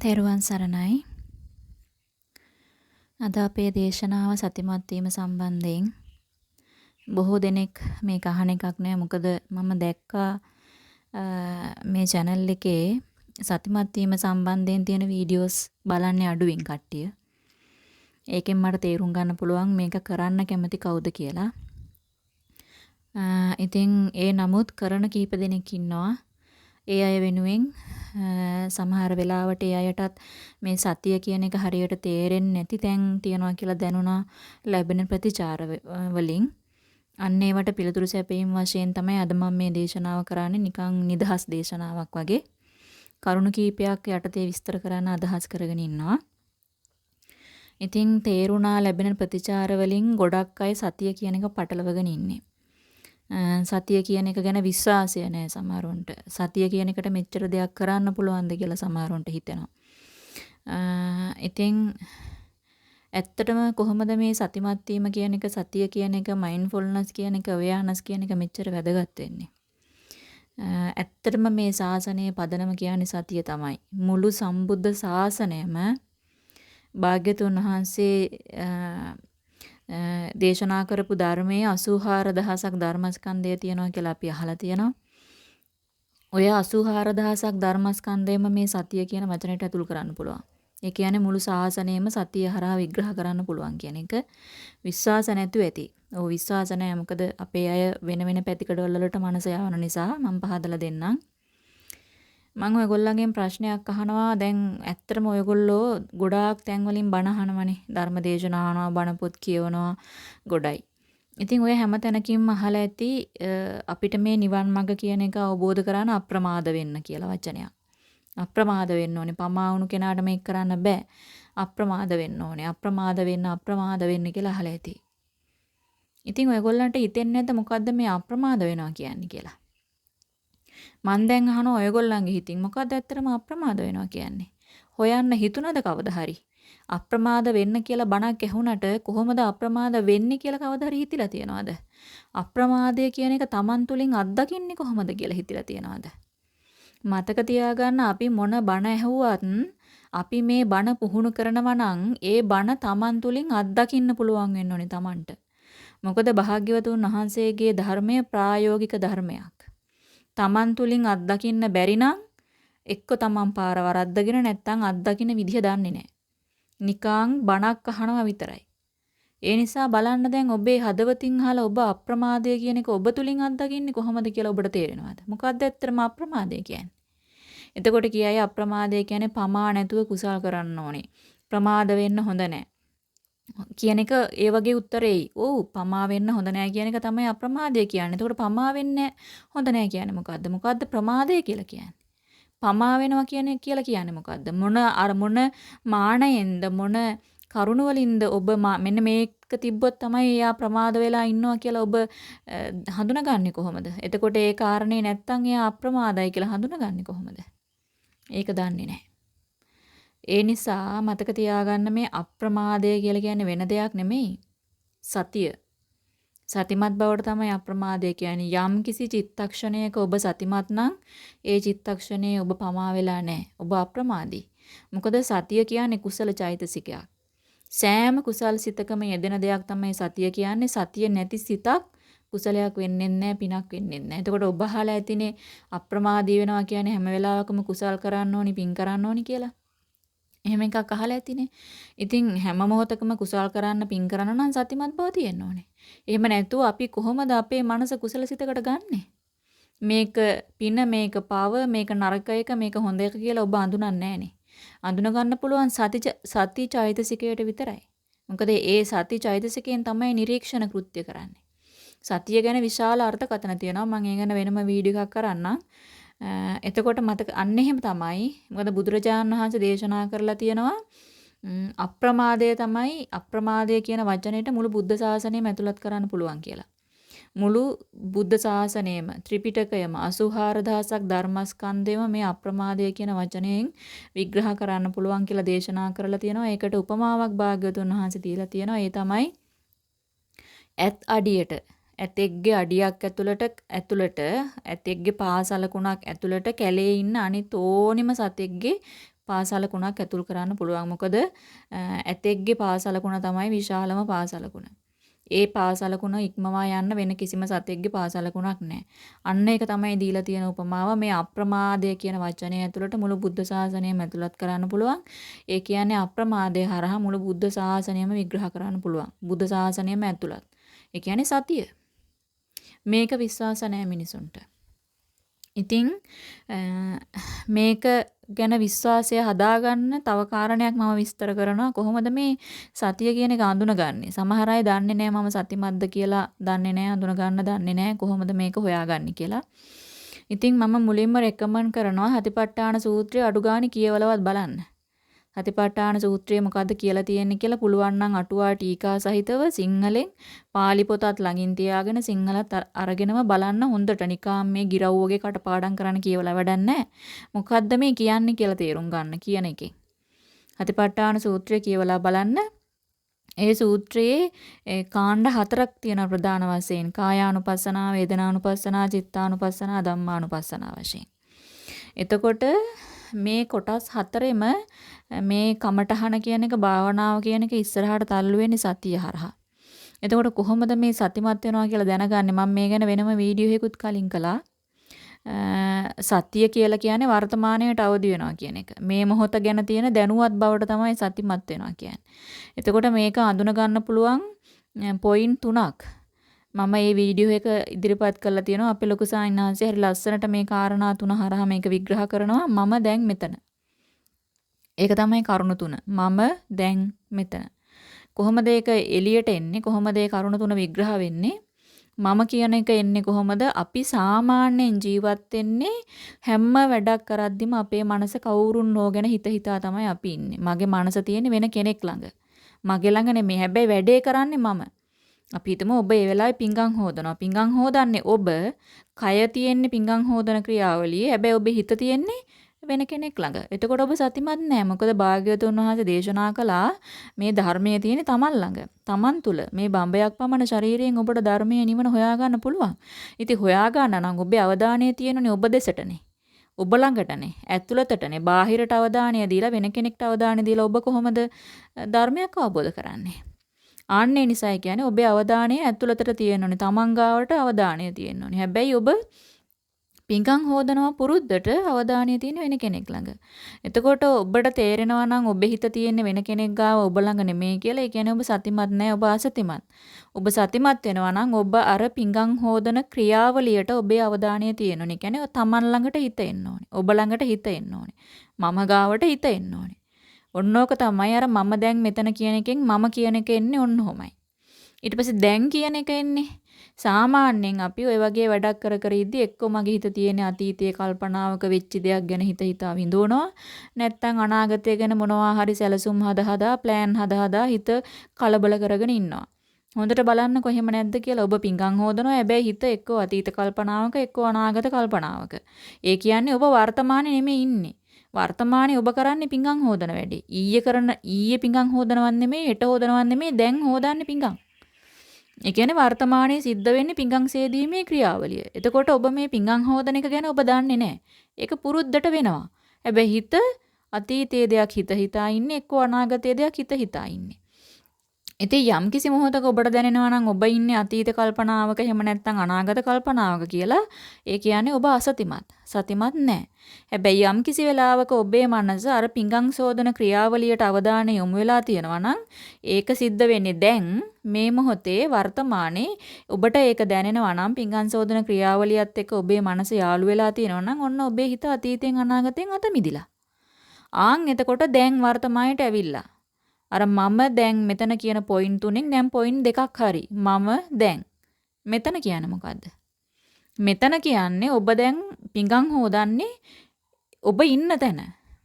තෙරුවන් සරණයි. අද අපේ දේශනාව සතිමත් වීම සම්බන්ධයෙන් බොහෝ දෙනෙක් මේක අහන එකක් නෑ. මොකද මම දැක්කා මේ channel එකේ සතිමත් වීම සම්බන්ධයෙන් තියෙන වීඩියෝස් බලන්නේ අඩුවෙන් කට්ටිය. ඒකෙන් මට තේරුම් ගන්න පුළුවන් මේක කරන්න කැමති කවුද කියලා. ඉතින් ඒ නමුත් කරන කීප දෙනෙක් ඉන්නවා. ඒ අය වෙනුවෙන් සමහර වෙලාවට ඒ අයටත් මේ සතිය කියන එක හරියට තේරෙන්නේ නැති තැන් තියනවා කියලා දැනුණා ලැබෙන ප්‍රතිචාර වලින් අන්න ඒවට පිළිතුරු සැපීම වශයෙන් තමයි අද මම මේ දේශනාව කරන්නේ නිකන් නිදහස් දේශනාවක් වගේ කරුණු කීපයක් යටතේ විස්තර කරන්න අදහස් කරගෙන ඉන්නවා. ඉතින් තේරුණා ලැබෙන ප්‍රතිචාර වලින් ගොඩක් අය සතිය කියන එක පටලවගෙන ඉන්නේ. සතිය කියන එක ගැන විශ්වාසය නැහැ සමහරුන්ට. සතිය කියන එකට මෙච්චර දෙයක් කරන්න පුළුවන්ද කියලා සමහරුන්ට හිතෙනවා. ඉතින් ඇත්තටම කොහොමද මේ සතිමත් වීම කියන එක සතිය කියන එක මයින්ඩ්ෆුල්නස් කියන එක අවයානස් කියන එක මෙච්චර වැදගත් වෙන්නේ? ඇත්තටම මේ ශාසනයේ පදනම කියන්නේ සතිය තමයි. මුළු සම්බුද්ධ ශාසනයම භාග්‍යතුන් වහන්සේ දේශනා කරපු ධර්මයේ 84000ක් ධර්මස්කන්ධය තියෙනවා කියලා අපි අහලා තියෙනවා. ඔය 84000ක් ධර්මස්කන්ධයම මේ සතිය කියන වචනයට ඇතුළු කරන්න පුළුවන්. ඒ කියන්නේ මුළු ශාසනයම සතිය හරහා විග්‍රහ කරන්න පුළුවන් කියන එක විශ්වාස නැතුව ඇති. ඔව් විශ්වාස නැහැ. මොකද අපේ අය වෙන වෙන පැතිකඩවල වලට මනස යවන නිසා මම පහදලා දෙන්නම්. මම ඔයගොල්ලන්ගෙන් ප්‍රශ්නයක් අහනවා දැන් ඇත්තටම ඔයගොල්ලෝ ගොඩාක් තැන් වලින් බණ අහනවනේ ධර්මදේශනා අහනවා බණ පොත් කියවනවා ගොඩයි. ඉතින් ඔය හැම තැනකින්ම අහලා ඇති අපිට මේ නිවන් මඟ කියන එක අවබෝධ කරගන්න අප්‍රමාද වෙන්න කියලා වචනයක්. අප්‍රමාද වෙන්න ඕනේ. පමා වුණු කෙනාට මේක කරන්න බෑ. අප්‍රමාද වෙන්න ඕනේ. අප්‍රමාද වෙන්න අප්‍රමාද වෙන්න කියලා අහලා ඇති. ඉතින් ඔයගොල්ලන්ට හිතෙන්නේ නැද්ද මොකද්ද මේ අප්‍රමාද වෙනවා කියන්නේ කියලා? මං දැන් අහනවා ඔයගොල්ලන්ගේ හිතින් මොකද්ද ඇත්තටම අප්‍රමාද වෙනවා කියන්නේ? හොයන්න හිතුණද කවදා හරි? අප්‍රමාද වෙන්න කියලා බණක් ඇහුණට කොහොමද අප්‍රමාද වෙන්නේ කියලා කවදා හරි හිතිලා තියනවද? අප්‍රමාදය කියන එක Taman තුලින් අත්දකින්නේ කොහොමද කියලා හිතිලා තියනවද? මතක තියාගන්න අපි මොන බණ ඇහුවත් අපි මේ බණ පුහුණු කරනවා නම් ඒ බණ Taman තුලින් අත්දකින්න පුළුවන් වෙන්න ඕනේ Tamanට. මොකද භාග්‍යවතුන් වහන්සේගේ ධර්මය ප්‍රායෝගික ධර්මයක්. Taman තුලින් අත්දකින්න බැරි නම් එක්ක Taman පාර වරද්දගෙන නැත්නම් අත්දකින්න විදිහ දන්නේ නැහැ. නිකං බණක් අහනවා විතරයි. ඒ නිසා බලන්න දැන් ඔබේ හදවතින් අහලා ඔබ අප්‍රමාදය කියන එක ඔබ තුලින් අත්දකින්නේ කොහොමද කියලා ඔබට තේරෙනවද? මොකක්ද ඇත්තටම අප්‍රමාදය කියන්නේ? එතකොට කියයි අප්‍රමාදය කියන්නේ පමා නැතුව කුසල් කරන්න ඕනේ. ප්‍රමාද වෙන්න හොඳ නැහැ. කියන එක ඒ වගේ උත්තරේයි. ඔව් පමා වෙන්න හොඳ නෑ කියන එක තමයි අප්‍රමාදය කියන්නේ. එතකොට පමා වෙන්නේ හොඳ නෑ කියන්නේ මොකද්ද? මොකද්ද ප්‍රමාදය කියලා කියන්නේ? පමා වෙනවා කියන්නේ කියලා කියන්නේ මොකද්ද? මොන අර මොන මාණයෙන්ද මොන කරුණ වලින්ද ඔබ මෙන්න මේක තිබ්බොත් තමයි එයා ප්‍රමාද වෙලා ඉන්නවා කියලා ඔබ හඳුනගන්නේ කොහොමද? එතකොට ඒ කාරණේ නැත්තම් එයා අප්‍රමාදයි කියලා හඳුනගන්නේ කොහොමද? ඒක දන්නේ නැහැ. ඒ නිසා මතක තියාගන්න මේ අප්‍රමාදය කියලා කියන්නේ වෙන දෙයක් නෙමෙයි. සතිය. සතිමත් බවට තමයි අප්‍රමාදය කියන්නේ. යම් කිසි චිත්තක්ෂණයක ඔබ සතිමත් නම් ඒ චිත්තක්ෂණයේ ඔබ පමා වෙලා නැහැ. ඔබ අප්‍රමාදී. මොකද සතිය කියන්නේ කුසල චෛතසිකයක්. සෑම කුසල් සිතකම යෙදෙන දෙයක් තමයි සතිය කියන්නේ. සතිය නැති සිතක් කුසලයක් වෙන්නේ නැහැ පිනක් වෙන්නේ නැහැ. එතකොට ඔබ අහලා ඇතිනේ අප්‍රමාදී වෙනවා කියන්නේ හැම වෙලාවකම කුසල් කරන්න ඕනි පින් කරන්න ඕනි කියලා. එහෙම එකක් අහලා ඇතිනේ. ඉතින් හැම මොහොතකම කුසල් කරන්න පින් කරන්න නම් සතිමත් බව තියෙන්න ඕනේ. එහෙම නැතුව අපි කොහොමද අපේ මනස කුසලසිතකට ගන්නෙ? මේක පින මේක පව මේක නරක එක මේක හොඳ එක කියලා ඔබ අඳුනන්නේ නැහනේ. අඳුන ගන්න පුළුවන් සති සති චෛතසිකයට විතරයි. මොකද ඒ සති චෛතසිකයෙන් තමයි නිරීක්ෂණ කෘත්‍ය කරන්නේ. සතිය ගැන විශාල අර්ථකථන තියෙනවා. මම ඒ ගැන වෙනම වීඩියෝ එකක් කරන්නම්. එතකොට මතක අන්න එහෙම තමයි. මොකද බුදුරජාණන් වහන්සේ දේශනා කරලා තියෙනවා අප්‍රමාදය තමයි අප්‍රමාදය කියන වචනයට මුළු බුද්ධ ශාසනයම ඇතුළත් කරන්න පුළුවන් කියලා. මුළු බුද්ධ ශාසනයම ත්‍රිපිටකයම 84000ක් ධර්මස්කන්ධයම මේ අප්‍රමාදය කියන වචනයෙන් විග්‍රහ කරන්න පුළුවන් කියලා දේශනා කරලා තියෙනවා. ඒකට උපමාවක් භාග්‍යවතුන් වහන්සේ දීලා තියෙනවා. ඒ තමයි ඇත් අඩියට ඇතෙක්ගේ අඩියක් ඇතුළට ඇතුළට ඇතෙක්ගේ පාසලකුණක් ඇතුළට කැලේ ඉන්න අනිත් ඕනිම සතෙක්ගේ පාසලකුණක් ඇතුල් කරන්න පුළුවන්. මොකද ඇතෙක්ගේ පාසලකුණ තමයි විශාලම පාසලකුණ. ඒ පාසලකුණ ඉක්මවා යන්න වෙන කිසිම සතෙක්ගේ පාසලකුණක් නැහැ. අන්න ඒක තමයි දීලා තියෙන උපමාව මේ අප්‍රමාදය කියන වචනය ඇතුළට මුළු බුද්ධ ශාසනයම ඇතුළත් කරන්න පුළුවන්. ඒ කියන්නේ අප්‍රමාදය හරහා මුළු බුද්ධ ශාසනයම විග්‍රහ කරන්න පුළුවන්. බුද්ධ ශාසනයම ඇතුළත්. ඒ කියන්නේ සතිය. මේක විශ්වාස නැහැ මිනිසුන්ට. ඉතින් මේක ගැන විශ්වාසය හදාගන්න තව කාරණයක් මම විස්තර කරනවා. කොහොමද මේ සතිය කියන එක අඳුනගන්නේ? සමහර අය දන්නේ නැහැ මම සතිමත්ද කියලා දන්නේ නැහැ අඳුන ගන්න දන්නේ නැහැ. කොහොමද මේක හොයාගන්නේ කියලා? ඉතින් මම මුලින්ම රෙකමන්ඩ් කරනවා හතිපට්ඨාන සූත්‍රය අඩු ගානේ කියවලවත් බලන්න. සතිපට්ඨාන සූත්‍රය මොකද්ද කියලා තියෙන්නේ කියලා පුළුවන් නම් අටුවා ටීකා සහිතව සිංහලෙන් පාලි පොතත් ළඟින් තියාගෙන සිංහලත් අරගෙනම බලන්න හොඳට නිකාම් මේ ගිරව් වගේ කටපාඩම් කරන්න කියවලා වැඩක් මොකද්ද මේ කියන්නේ කියලා තේරුම් ගන්න කියන එකෙන්. හතිපට්ඨාන සූත්‍රය කියවලා බලන්න. ඒ සූත්‍රයේ කාණ්ඩ හතරක් තියෙන ප්‍රධාන වශයෙන් කායානුපස්සනා, වේදනානුපස්සනා, චිත්තානුපස්සනා, ධම්මානුපස්සනා වශයෙන්. එතකොට මේ කොටස් හතරෙම මේ කමටහන කියන එක භාවනාව කියන එක ඉස්සරහට තල්ලු වෙන්නේ සතිය හරහා. එතකොට කොහොමද මේ සතිමත් වෙනවා කියලා දැනගන්නේ මම මේ ගැන වෙනම වීඩියෝ එකකුත් කලින් කළා. සතිය කියලා කියන්නේ වර්තමානයට අවදි වෙනවා කියන එක. මේ මොහොත ගැන තියෙන දැනුවත් බවට තමයි සතිමත් වෙනවා කියන්නේ. එතකොට මේක අඳුන ගන්න පුළුවන් පොයින්ට් තුනක්. මම මේ වීඩියෝ එක ඉදිරිපත් කරලා තියෙනවා අපේ ලොකු සාහිණාංශය හරි ලස්සනට මේ කාරණා තුන හරහා මේක විග්‍රහ කරනවා මම දැන් මෙතන. ඒක තමයි කරුණු තුන. මම දැන් මෙතන. කොහොමද ඒක එළියට එන්නේ? කොහොමද ඒ කරුණු තුන විග්‍රහ වෙන්නේ? මම කියන එක එන්නේ කොහොමද? අපි සාමාන්‍යයෙන් ජීවත් වෙන්නේ හැම වැඩක් කරද්දිම අපේ මනස කවුරුන් නෝගෙන හිත හිතා තමයි අපි ඉන්නේ. මගේ මනස තියෙන්නේ වෙන කෙනෙක් ළඟ. මගේ ළඟ නෙමෙයි. හැබැයි වැඩේ කරන්නේ මම. අපි හිතමු ඔබ ඒ වෙලාවේ පිංගම් හොදනවා. පිංගම් හොදන්නේ ඔබ කය තියෙන්නේ පිංගම් හොදන ක්‍රියාවලියේ. හැබැයි ඔබේ හිත තියෙන්නේ වෙන කෙනෙක් ළඟ. එතකොට ඔබ සතිමත් නෑ. මොකද භාග්‍යවතුන් වහන්සේ දේශනා කළා මේ ධර්මයේ තියෙන තමන් ළඟ. තමන් තුල මේ බඹයක් පමණ ශරීරයෙන් ඔබට ධර්මයේ නිවන හොයාගන්න පුළුවන්. ඉතින් හොයාගන්න නම් ඔබේ අවධානය තියෙනුනේ ඔබ දෙසටනේ. ඔබ ළඟටනේ ඇතුළතටනේ බාහිරට අවධානය දීලා වෙන කෙනෙක්ට අවධානය දීලා ඔබ කොහොමද ධර්මයක් අවබෝධ කරන්නේ ආන්නේ නිසායි කියන්නේ ඔබේ අවධානය ඇතුළතට තියෙන්න ඕනේ. තමන් ගාවට අවධානය තියෙන්න ඕනේ. හැබැයි ඔබ පිංකම් හොදනවා පුරුද්දට අවධානය තියෙන වෙන කෙනෙක් ළඟ. එතකොට ඔබට තේරෙනවා නම් ඔබේ හිත තියෙන්නේ වෙන කෙනෙක් ගාව ඔබ ළඟ නෙමෙයි කියලා. ඒ කියන්නේ ඔබ සතිමත් නැහැ ඔබ අසතිමත්. ඔබ සතිමත් වෙනවා නම් ඔබ අර පිංකම් හොදන ක්‍රියාවලියට ඔබේ අවධානය තියෙන්න ඕනේ. කියන්නේ තමන් ළඟට හිත එන්න ඕනේ. ඔබ ළඟට හිත එන්න ඕනේ. මම ගාවට හිත එන්න ඕනේ. ඔන්නෝක තමයි අර මම දැන් මෙතන කියන එකෙන් මම කියන එක එන්නේ ඔන්න ඔහොමයි. ඊට පස්සේ දැන් කියන එක එන්නේ සාමාන්‍යයෙන් අපි ওই වගේ වැඩක් කර කර ඉද්දි එක්ක මගේ හිත තියෙන අතීතයේ කල්පනාවක වෙච්ච දෙයක් ගැන හිත හිතා විඳවනවා. නැත්නම් අනාගතය ගැන මොනවා හරි සැලසුම් හද හදා ප්ලෑන් හද හදා හිත කලබල කරගෙන ඉන්නවා. හොඳට බලන්න කොහෙම නැද්ද කියලා ඔබ පිංගම් හොදනවා. හැබැයි හිත එක්ක අතීත කල්පනාවක එක්ක අනාගත කල්පනාවක. ඒ කියන්නේ ඔබ වර්තමානයේ නෙමෙයි ඉන්නේ. වර්තමානයේ ඔබ කරන්නේ පිංගම් හොදන වැඩේ. ඊයේ කරන ඊයේ පිංගම් හොදනවන් නෙමෙයි, හෙට හොදනවන් නෙමෙයි, දැන් හොදන්නේ පිංගම්. ඒ කියන්නේ වර්තමානයේ සිද්ධ වෙන්නේ පිංගම් සේදීමේ ක්‍රියාවලිය. එතකොට ඔබ මේ පිංගම් හොදන එක ගැන ඔබ දන්නේ නැහැ. ඒක පුරුද්දට වෙනවා. හැබැයි හිත අතීතයේ දෙයක් හිත හිතා ඉන්නේ, එක්ක අනාගතයේ දෙයක් හිත හිතා ඉන්නේ. ඉතින් යම් කිසි මොහොතක ඔබට දැනෙනවා නම් ඔබ ඉන්නේ අතීත කල්පනාවක එහෙම නැත්නම් අනාගත කල්පනාවක කියලා ඒ කියන්නේ ඔබ අසතිමත් සතිමත් නැහැ. හැබැයි යම් කිසි වෙලාවක ඔබේ මනස අර පිංගම් සෝදන ක්‍රියාවලියට අවධානය යොමු වෙලා තියෙනවා නම් ඒක සිද්ධ වෙන්නේ දැන් මේ මොහොතේ වර්තමානයේ ඔබට ඒක දැනෙනවා නම් පිංගම් සෝදන ක්‍රියාවලියත් එක්ක ඔබේ මනස යාළු වෙලා තියෙනවා නම් ඔන්න ඔබේ හිත අතීතෙන් අනාගතෙන් අත මිදිලා. ආන් එතකොට දැන් වර්තමානයට ඇවිල්ලා අර මම දැන් මෙතන කියන පොයින්ට් තුනෙන් දැන් පොයින්ට් දෙකක් හරි. මම දැන්. මෙතන කියන්නේ මොකද්ද? මෙතන කියන්නේ ඔබ දැන් පිඟන් හොදන්නේ ඔබ ඉන්න තැන.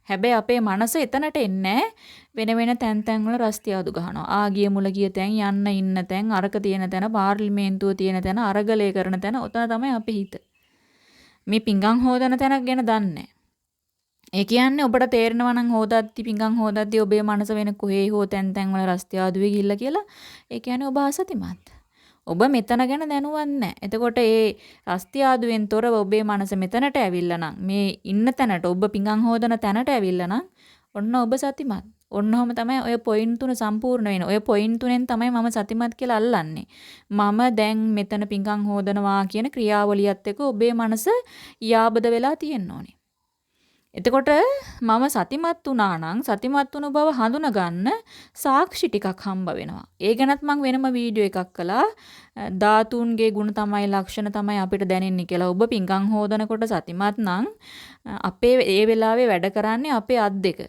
හැබැයි අපේ මනස එතනට එන්නේ වෙන වෙන තැන් තැන් වල රස්තියාදු ගහනවා. ආ ගිය මුල ගිය තැන් යන්න ඉන්න තැන් අරක තියෙන තැන පාර්ලිමේන්තුව තියෙන තැන අරගලේ කරන තැන ඔතන තමයි අපේ හිත. මේ පිංගම් හොදන තැනක් ගැන දන්නේ ඒ කියන්නේ ඔබට තේරෙනවා නම් හොදද්දි පිංගම් හොදද්දි ඔබේ මනස වෙන කොහේ හෝ තැන් තැන් වල රස්තියාදුවේ ගිහිල්ලා කියලා. ඒ කියන්නේ ඔබ අසතිමත්. ඔබ මෙතන ගැන දැනුවත් නැහැ. එතකොට ඒ රස්තියාදුවෙන් තොරව ඔබේ මනස මෙතනට ඇවිල්ලා නම් මේ ඉන්න තැනට ඔබ පිංගම් හොදන තැනට ඇවිල්ලා නම් ඔන්න ඔබ සතිමත්. ඔන්නෝම තමයි ඔය පොයින්ට් තුන සම්පූර්ණ වෙන්නේ. ඔය පොයින්ට් තුනෙන් තමයි මම සතිමත් කියලා අල්ලන්නේ. මම දැන් මෙතන පිංගම් හොදනවා කියන ක්‍රියාවලියත් එක්ක ඔබේ මනස යාබද වෙලා තියෙන්න ඕනේ. එතකොට මම සතිමත් වුණා නම් සතිමත් වුණු බව හඳුනගන්න සාක්ෂි ටිකක් හම්බ වෙනවා. ඒ ගැනත් මම වෙනම වීඩියෝ එකක් කළා. ධාතුන්ගේ ಗುಣ තමයි ලක්ෂණ තමයි අපිට දැනෙන්නේ කියලා. ඔබ පිංගම් හොදනකොට සතිමත් නම් අපේ ඒ වෙලාවේ වැඩ කරන්නේ අපේ අත් දෙක.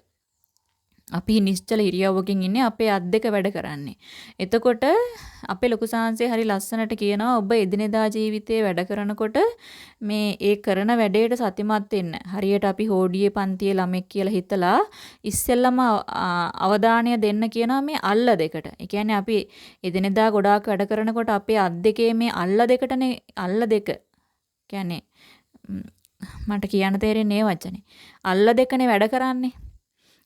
අපි නිශ්චල ඉරියව්වකින් ඉන්නේ අපේ අත් දෙක වැඩ කරන්නේ. එතකොට අපේ ලොකු සාංශේ හරි ලස්සනට කියනවා ඔබ එදිනෙදා ජීවිතේ වැඩ කරනකොට මේ ඒ කරන වැඩේට සතිමත් වෙන්න. හරියට අපි හෝඩියේ පන්තියේ ළමෙක් කියලා හිතලා ඉස්සෙල්ලම අවධානය දෙන්න කියනවා මේ අල්ල දෙකට. ඒ කියන්නේ අපි එදිනෙදා ගොඩාක් වැඩ කරනකොට අපේ අත් දෙකේ මේ අල්ල දෙකටනේ අල්ල දෙක. කියන්නේ මට කියන්න තේරෙන්නේ ඒ වචනේ. අල්ල දෙකනේ වැඩ කරන්නේ.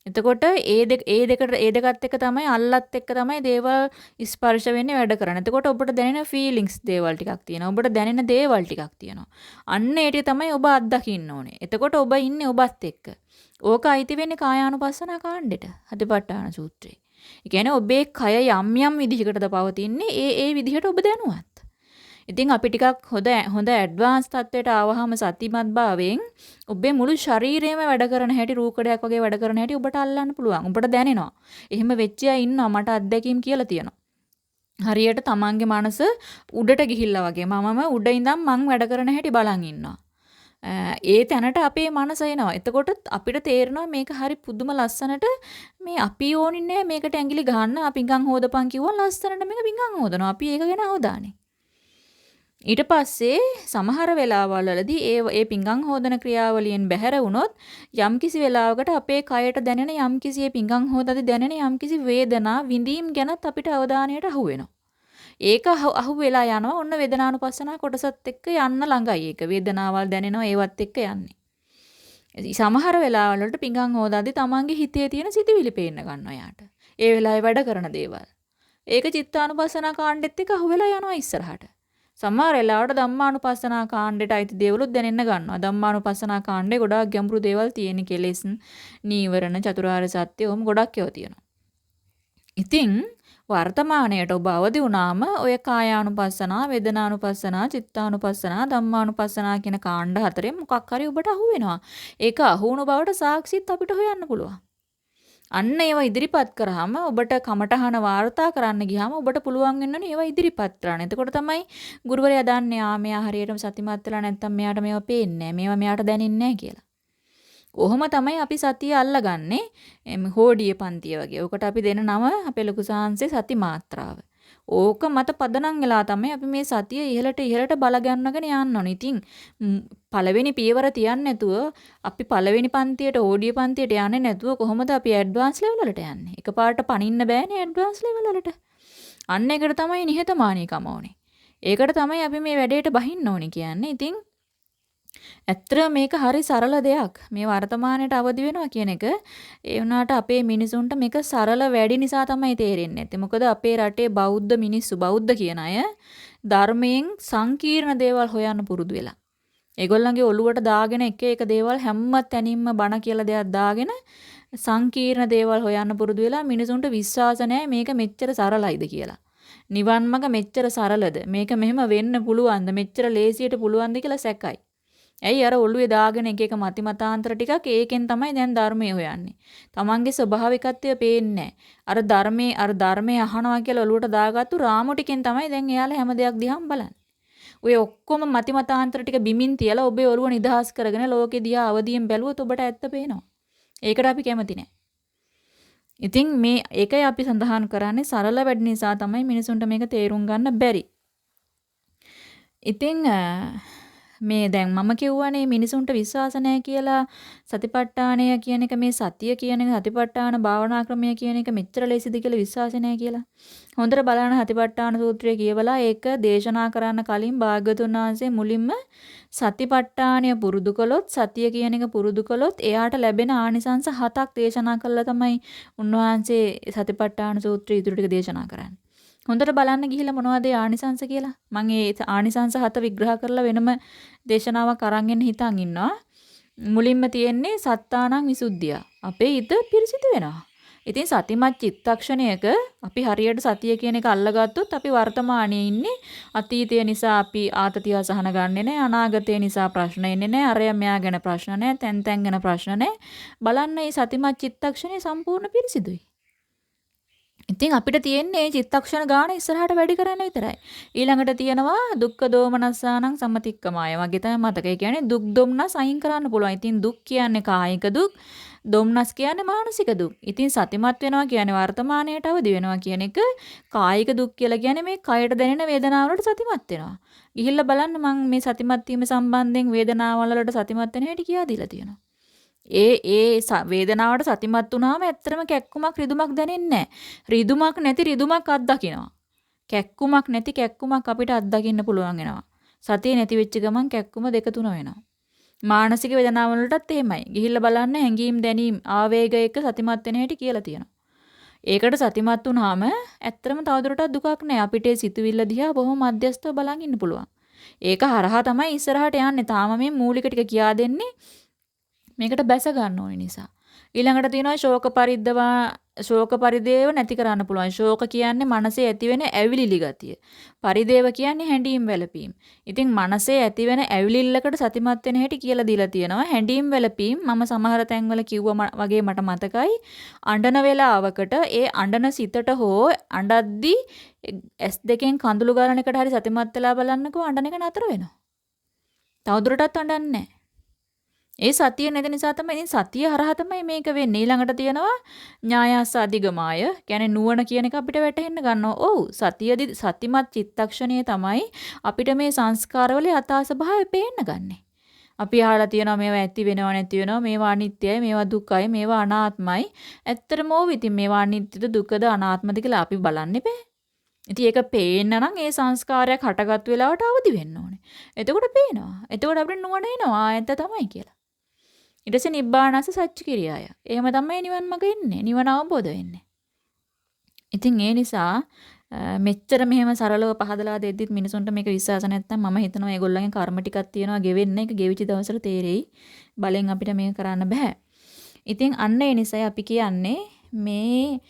එතකොට ඒ දෙක ඒ දෙකට ඒ දෙකත් එක්ක තමයි අල්ලත් එක්ක තමයි දේවල් ස්පර්ශ වෙන්නේ වැඩ කරන්නේ. එතකොට ඔබට දැනෙන ෆීලිංස් දේවල් ටිකක් තියෙනවා. ඔබට දැනෙන දේවල් ටිකක් තියෙනවා. අන්න ඒ ටික තමයි ඔබ අත්දකින්න ඕනේ. එතකොට ඔබ ඉන්නේ ඔබත් එක්ක. ඕක අයිති වෙන්නේ කායානුපස්සන කාණ්ඩෙට. හදිපට්ඨාන සූත්‍රේ. ඒ කියන්නේ ඔබේ කය යම් යම් විදිහකටද පවතින්නේ ඒ ඒ විදිහට ඔබ දැනුවත්. ඉතින් අපි ටිකක් හොඳ හොඳ ඇඩ්වාන්ස් තත්ත්වයට ආවහම සතිමත් භාවයෙන් ඔබේ මුළු ශරීරයම වැඩ කරන හැටි රූකඩයක් වගේ වැඩ කරන හැටි ඔබට අල්ලන්න පුළුවන්. ඔබට දැනෙනවා. එහෙම වෙච්ච අය ඉන්නවා මට අත්දැකීම් කියලා තියෙනවා. හරියට තමන්ගේ මනස උඩට ගිහිල්ලා වගේ මමම උඩ ඉඳන් මං වැඩ කරන හැටි බලන් ඉන්නවා. ඒ තැනට අපේ මනස එනවා. එතකොට අපිට තේරෙනවා මේක හරි පුදුම ලස්සනට මේ අපි ඕනින්නේ මේකට ඇඟිලි ගහන්න අපි ගම් හොදපන් කිව්වොත් ලස්සනට මේක පිංගම් හොදනවා. අපි ඒක ගැන අවධානය. ඊට පස්සේ සමහර වෙලාවල් වලදී ඒ ඒ පිංගම් හොදන ක්‍රියාවලියෙන් බැහැර වුණොත් යම්කිසි වෙලාවකට අපේ කයට දැනෙන යම්කිසි ඒ පිංගම් හොදද්දී දැනෙන යම්කිසි වේදනා විඳීම් ගැනත් අපිට අවධානයට අහු වෙනවා. ඒක අහු වෙලා යනවා ඔන්න වේදනානුපස්සනා කොටසත් එක්ක යන්න ළඟයි ඒක. වේදනාවල් දැනෙනවා ඒවත් එක්ක යන්නේ. සමහර වෙලාවල් වලට පිංගම් හොදද්දී තමන්ගේ හිතේ තියෙන සිතුවිලි පේන්න ගන්නවා යාට. ඒ වෙලාවේ වැඩ කරන දේවල්. ඒක චිත්තානුපස්සනා කාණ්ඩෙත් එක්ක අහු වෙලා යනවා ඉස්සරහට. සමහර වෙලාවට ධම්මානුපස්සනා කාණ්ඩයට අයිති දේවලුත් දැනෙන්න ගන්නවා. ධම්මානුපස්සනා කාණ්ඩේ ගොඩාක් ගැඹුරු දේවල් තියෙන කෙලෙස්, නීවරණ, චතුරාර්ය සත්‍ය ඔහොම ගොඩක් ඒවා තියෙනවා. ඉතින් වර්තමාණයට ඔබ අවදි වුණාම ඔය කායානුපස්සනා, වේදනානුපස්සනා, චිත්තානුපස්සනා, ධම්මානුපස්සනා කියන කාණ්ඩ හතරෙන් මොකක් හරි ඔබට අහු වෙනවා. ඒක අහු වුණු බවට සාක්ෂිත් අපිට හොයන්න පුළුවන්. අන්න ඒවා ඉදිරිපත් කරාම ඔබට කමටහන වාර්තා කරන්න ගියාම ඔබට පුළුවන් වෙනවනේ ඒවා ඉදිරිපත් කරන්න. එතකොට තමයි ගුරුවරයා දන්නේ ආ මෙයා හරියටම සතිමත් වෙලා නැත්තම් මෙයාට මේවා පේන්නේ නැහැ. මේවා මෙයාට දැනෙන්නේ නැහැ කියලා. ඔහොම තමයි අපි සතිය අල්ලගන්නේ. හෝඩිය පන්තිය වගේ. ඔකට අපි දෙන නම අපේ ලොකු සාංශේ සති මාත්‍රාව. ඕක මත පදනම් වෙලා තමයි අපි මේ සතිය ඉහළට ඉහළට බල ගන්නගෙන යන්න ඕනේ. ඉතින් පළවෙනි පියවර තියන්නේ නැතුව අපි පළවෙනි පන්තියට ඕඩිය පන්තියට යන්නේ නැතුව කොහොමද අපි ඇඩ්වාන්ස් ලෙවල් වලට යන්නේ? එකපාරට පනින්න බෑනේ ඇඩ්වාන්ස් ලෙවල් වලට. අන්න ඒකට තමයි නිහතමානීකම ඕනේ. ඒකට තමයි අපි මේ වැඩේට බහින්න ඕනේ කියන්නේ. ඉතින් ඇත්තට මේක හරි සරල දෙයක්. මේ වර්තමානයට අවදි වෙනවා කියන එක ඒ වුණාට අපේ මිනිසුන්ට මේක සරල වැඩි නිසා තමයි තේරෙන්නේ නැත්තේ. මොකද අපේ රටේ බෞද්ධ මිනිස්සු බෞද්ධ කියන අය ධර්මයෙන් සංකීර්ණ දේවල් හොයන්න පුරුදු වෙලා. ඒගොල්ලන්ගේ ඔළුවට දාගෙන එක එක දේවල් හැම තැනින්ම බණ කියලා දෙයක් දාගෙන සංකීර්ණ දේවල් හොයන්න පුරුදු වෙලා මිනිසුන්ට විශ්වාස මේක මෙච්චර සරලයිද කියලා. නිවන් මඟ මෙච්චර සරලද මේක මෙහෙම වෙන්න පුළුවන්ද මෙච්චර ලේසියට පුළුවන්ද කියලා සැකයි. ඇයි අර ඔළුවේ දාගෙන එක එක මති මතාන්තර ටිකක් ඒකෙන් තමයි දැන් ධර්මයේ හොයන්නේ. තමන්ගේ ස්වභාවිකත්වය පේන්නේ අර ධර්මයේ අර ධර්මයේ අහනවා කියලා ඔළුවට දාගත්තු රාමු ටිකෙන් තමයි දැන් එයාලා හැම දෙයක් දිහාම බලන්නේ. ඔය ඔක්කොම මති මතාන්තර ටික බිමින් තියලා ඔබේ ඔළුව නිදහස් කරගෙන ලෝකෙ දිහා අවදියෙන් බැලුවොත් ඔබට ඇත්ත පේනවා. ඒකට අපි කැමති නෑ. ඉතින් මේ ඒකයි අපි සඳහන් කරන්නේ සරල වැඩ නිසා තමයි මිනිසුන්ට මේක තේරුම් ගන්න බැරි. ඉතින් මේ දැන් මම කිව්වනේ මිනිසුන්ට විශ්වාස නැහැ කියලා සතිපට්ඨානය කියන එක මේ සතිය කියන එක සතිපට්ඨාන භාවනා ක්‍රමය කියන එක මෙච්චර ලේසිද කියලා විශ්වාස නැහැ කියලා. හොඳට බලන්න සතිපට්ඨාන සූත්‍රය කියවලා ඒක දේශනා කරන්න කලින් භාග්‍යතුන් වහන්සේ මුලින්ම සතිපට්ඨානය පුරුදු කළොත් සතිය කියන එක පුරුදු කළොත් එයාට ලැබෙන ආනිසංස හතක් දේශනා කළා තමයි උන්වහන්සේ සතිපට්ඨාන සූත්‍රය ඉදිරි ටික දේශනා කරන්නේ. හොඳට බලන්න ගිහිල්ලා මොනවද ආනිසංස කියලා. මම ඒ ආනිසංස හත විග්‍රහ කරලා වෙනම දේශනාවක් අරන් හිතන් ඉන්නවා. මුලින්ම තියෙන්නේ සත්තානං විසුද්ධිය. අපේ හිත පිරිසිදු වෙනවා. ඉතින් සතිමත් චිත්තක්ෂණයක අපි හරියට සතිය කියන එක අල්ලගත්තොත් අපි වර්තමානයේ ඉන්නේ අතීතය නිසා අපි ආතතිය අසහන ගන්නෙ නැහැ අනාගතය නිසා ප්‍රශ්න එන්නේ නැහැ අරය මෙයා ගැන ප්‍රශ්න නැහැ තැන් තැන් ගැන ප්‍රශ්න නැහැ බලන්න මේ සතිමත් චිත්තක්ෂණය සම්පූර්ණ පිරිසිදුයි ඉතින් අපිට තියෙන්නේ චිත්තක්ෂණ ගාන ඉස්සරහට වැඩි කරන්න විතරයි. ඊළඟට තියෙනවා දුක්ඛ දෝමනස්සානං සම්මතික්කමාය වගේ තමයි මතකයි කියන්නේ දුක් දුම්නස් අයින් කරන්න පුළුවන්. ඉතින් දුක් කියන්නේ කායික දුක්, දුම්නස් කියන්නේ මානසික දුක්. ඉතින් සතිමත් වෙනවා කියන්නේ වර්තමානයට අවදි වෙනවා කියන එක කායික දුක් කියලා කියන්නේ මේ කයට දැනෙන වේදනාවලට සතිමත් වෙනවා. ගිහිල්ලා බලන්න මම මේ සතිමත් වීම සම්බන්ධයෙන් වේදනාවල් වලට සතිමත් වෙන හැටි කියා දීලා තියෙනවා. ඒ ඒ වේදනාවට සතිමත් වුණාම ඇත්තටම කැක්කුමක් රිදුමක් දැනෙන්නේ රිදුමක් නැති රිදුමක් අත්දකින්නවා. කැක්කුමක් නැති කැක්කුමක් අපිට අත්දකින්න පුළුවන් වෙනවා. සතිය නැති වෙච්ච ගමන් කැක්කුම දෙක තුන වෙනවා. මානසික වේදනාව වලටත් එහෙමයි. ගිහිල්ලා බලන්න හැඟීම් දැනීම් ආවේග එක සතිමත් වෙන හැටි කියලා තියෙනවා. ඒකට සතිමත් වුණාම ඇත්තටම තවදුරටත් දුකක් නැහැ. අපිට සිතුවිල්ල දිහා බොහොම මධ්‍යස්තව බලන් ඉන්න පුළුවන්. ඒක හරහා තමයි ඉස්සරහට යන්නේ. තාම මේ මූලික ටික කියා දෙන්නේ මේකට බැස ගන්න ඕන නිසා. ඊළඟට තියෙනවා ශෝක පරිද්දවා ශෝක පරිදේව නැති කරන්න පුළුවන්. ශෝක කියන්නේ මනසේ ඇතිවෙන ඇවිලිලි ගතිය. පරිදේව කියන්නේ හැඬීම් වැළපීම්. ඉතින් මනසේ ඇතිවෙන ඇවිලිල්ලකට සතිමත් වෙන හැටි කියලා දීලා තියෙනවා. හැඬීම් වැළපීම් මම සමහර තැන්වල කිව්වා වගේ මට මතකයි. අඬන වෙලාවකට ඒ අඬන සිතට හෝ අඬද්දි ඇස් දෙකෙන් කඳුළු ගලන එකට හරි සතිමත් වෙලා බලන්නකෝ අඬන එක නතර වෙනවා. තවදුරටත් අඬන්නේ නැහැ. ඒ සතිය නැති නිසා තමයි ඉතින් සතිය හරහා තමයි මේක වෙන්නේ. ඊළඟට තියෙනවා ඥායස්ස අධිගමාය. කියන්නේ නුවණ කියන එක අපිට වැටහෙන්න ගන්නවා. ඔව් සතියදි සතිමත් චිත්තක්ෂණයේ තමයි අපිට මේ සංස්කාරවල යථා ස්වභාවය පේන්න ගන්නෙ. අපි අහලා තියෙනවා මේවා ඇති වෙනව නැති වෙනව මේවා අනිත්‍යයි මේවා දුක්ඛයි මේවා අනාත්මයි. ඇත්තටම ඕව ඉතින් මේවා අනිත්‍යද දුක්ඛද අනාත්මද කියලා අපි බලන්නේ බෑ. ඉතින් ඒක පේන්න නම් ඒ සංස්කාරයක් හටගත් වෙලාවට අවදි වෙන්න ඕනේ. එතකොට පේනවා. එතකොට අපිට නුවණ එනවා. ආයත තමයි කියලා. ඊට පස්සේ නිබ්බානස සච්ච කිරියාය. එහෙම තමයි නිවන් මඟ එන්නේ. නිවන අවබෝධ වෙන්නේ. ඉතින් ඒ නිසා මෙච්චර මෙහෙම සරලව පහදලා දෙද්දිත් මිනිසුන්ට මේක විශ්වාස නැත්නම් මම හිතනවා ඒගොල්ලන්ගේ කර්ම ටිකක් තියෙනවා ගෙවෙන්න එක ගෙවිච්ච දවසට තේරෙයි. බලෙන් අපිට මේක කරන්න බෑ. ඉතින් අන්න ඒ නිසයි අපි කියන්නේ මේ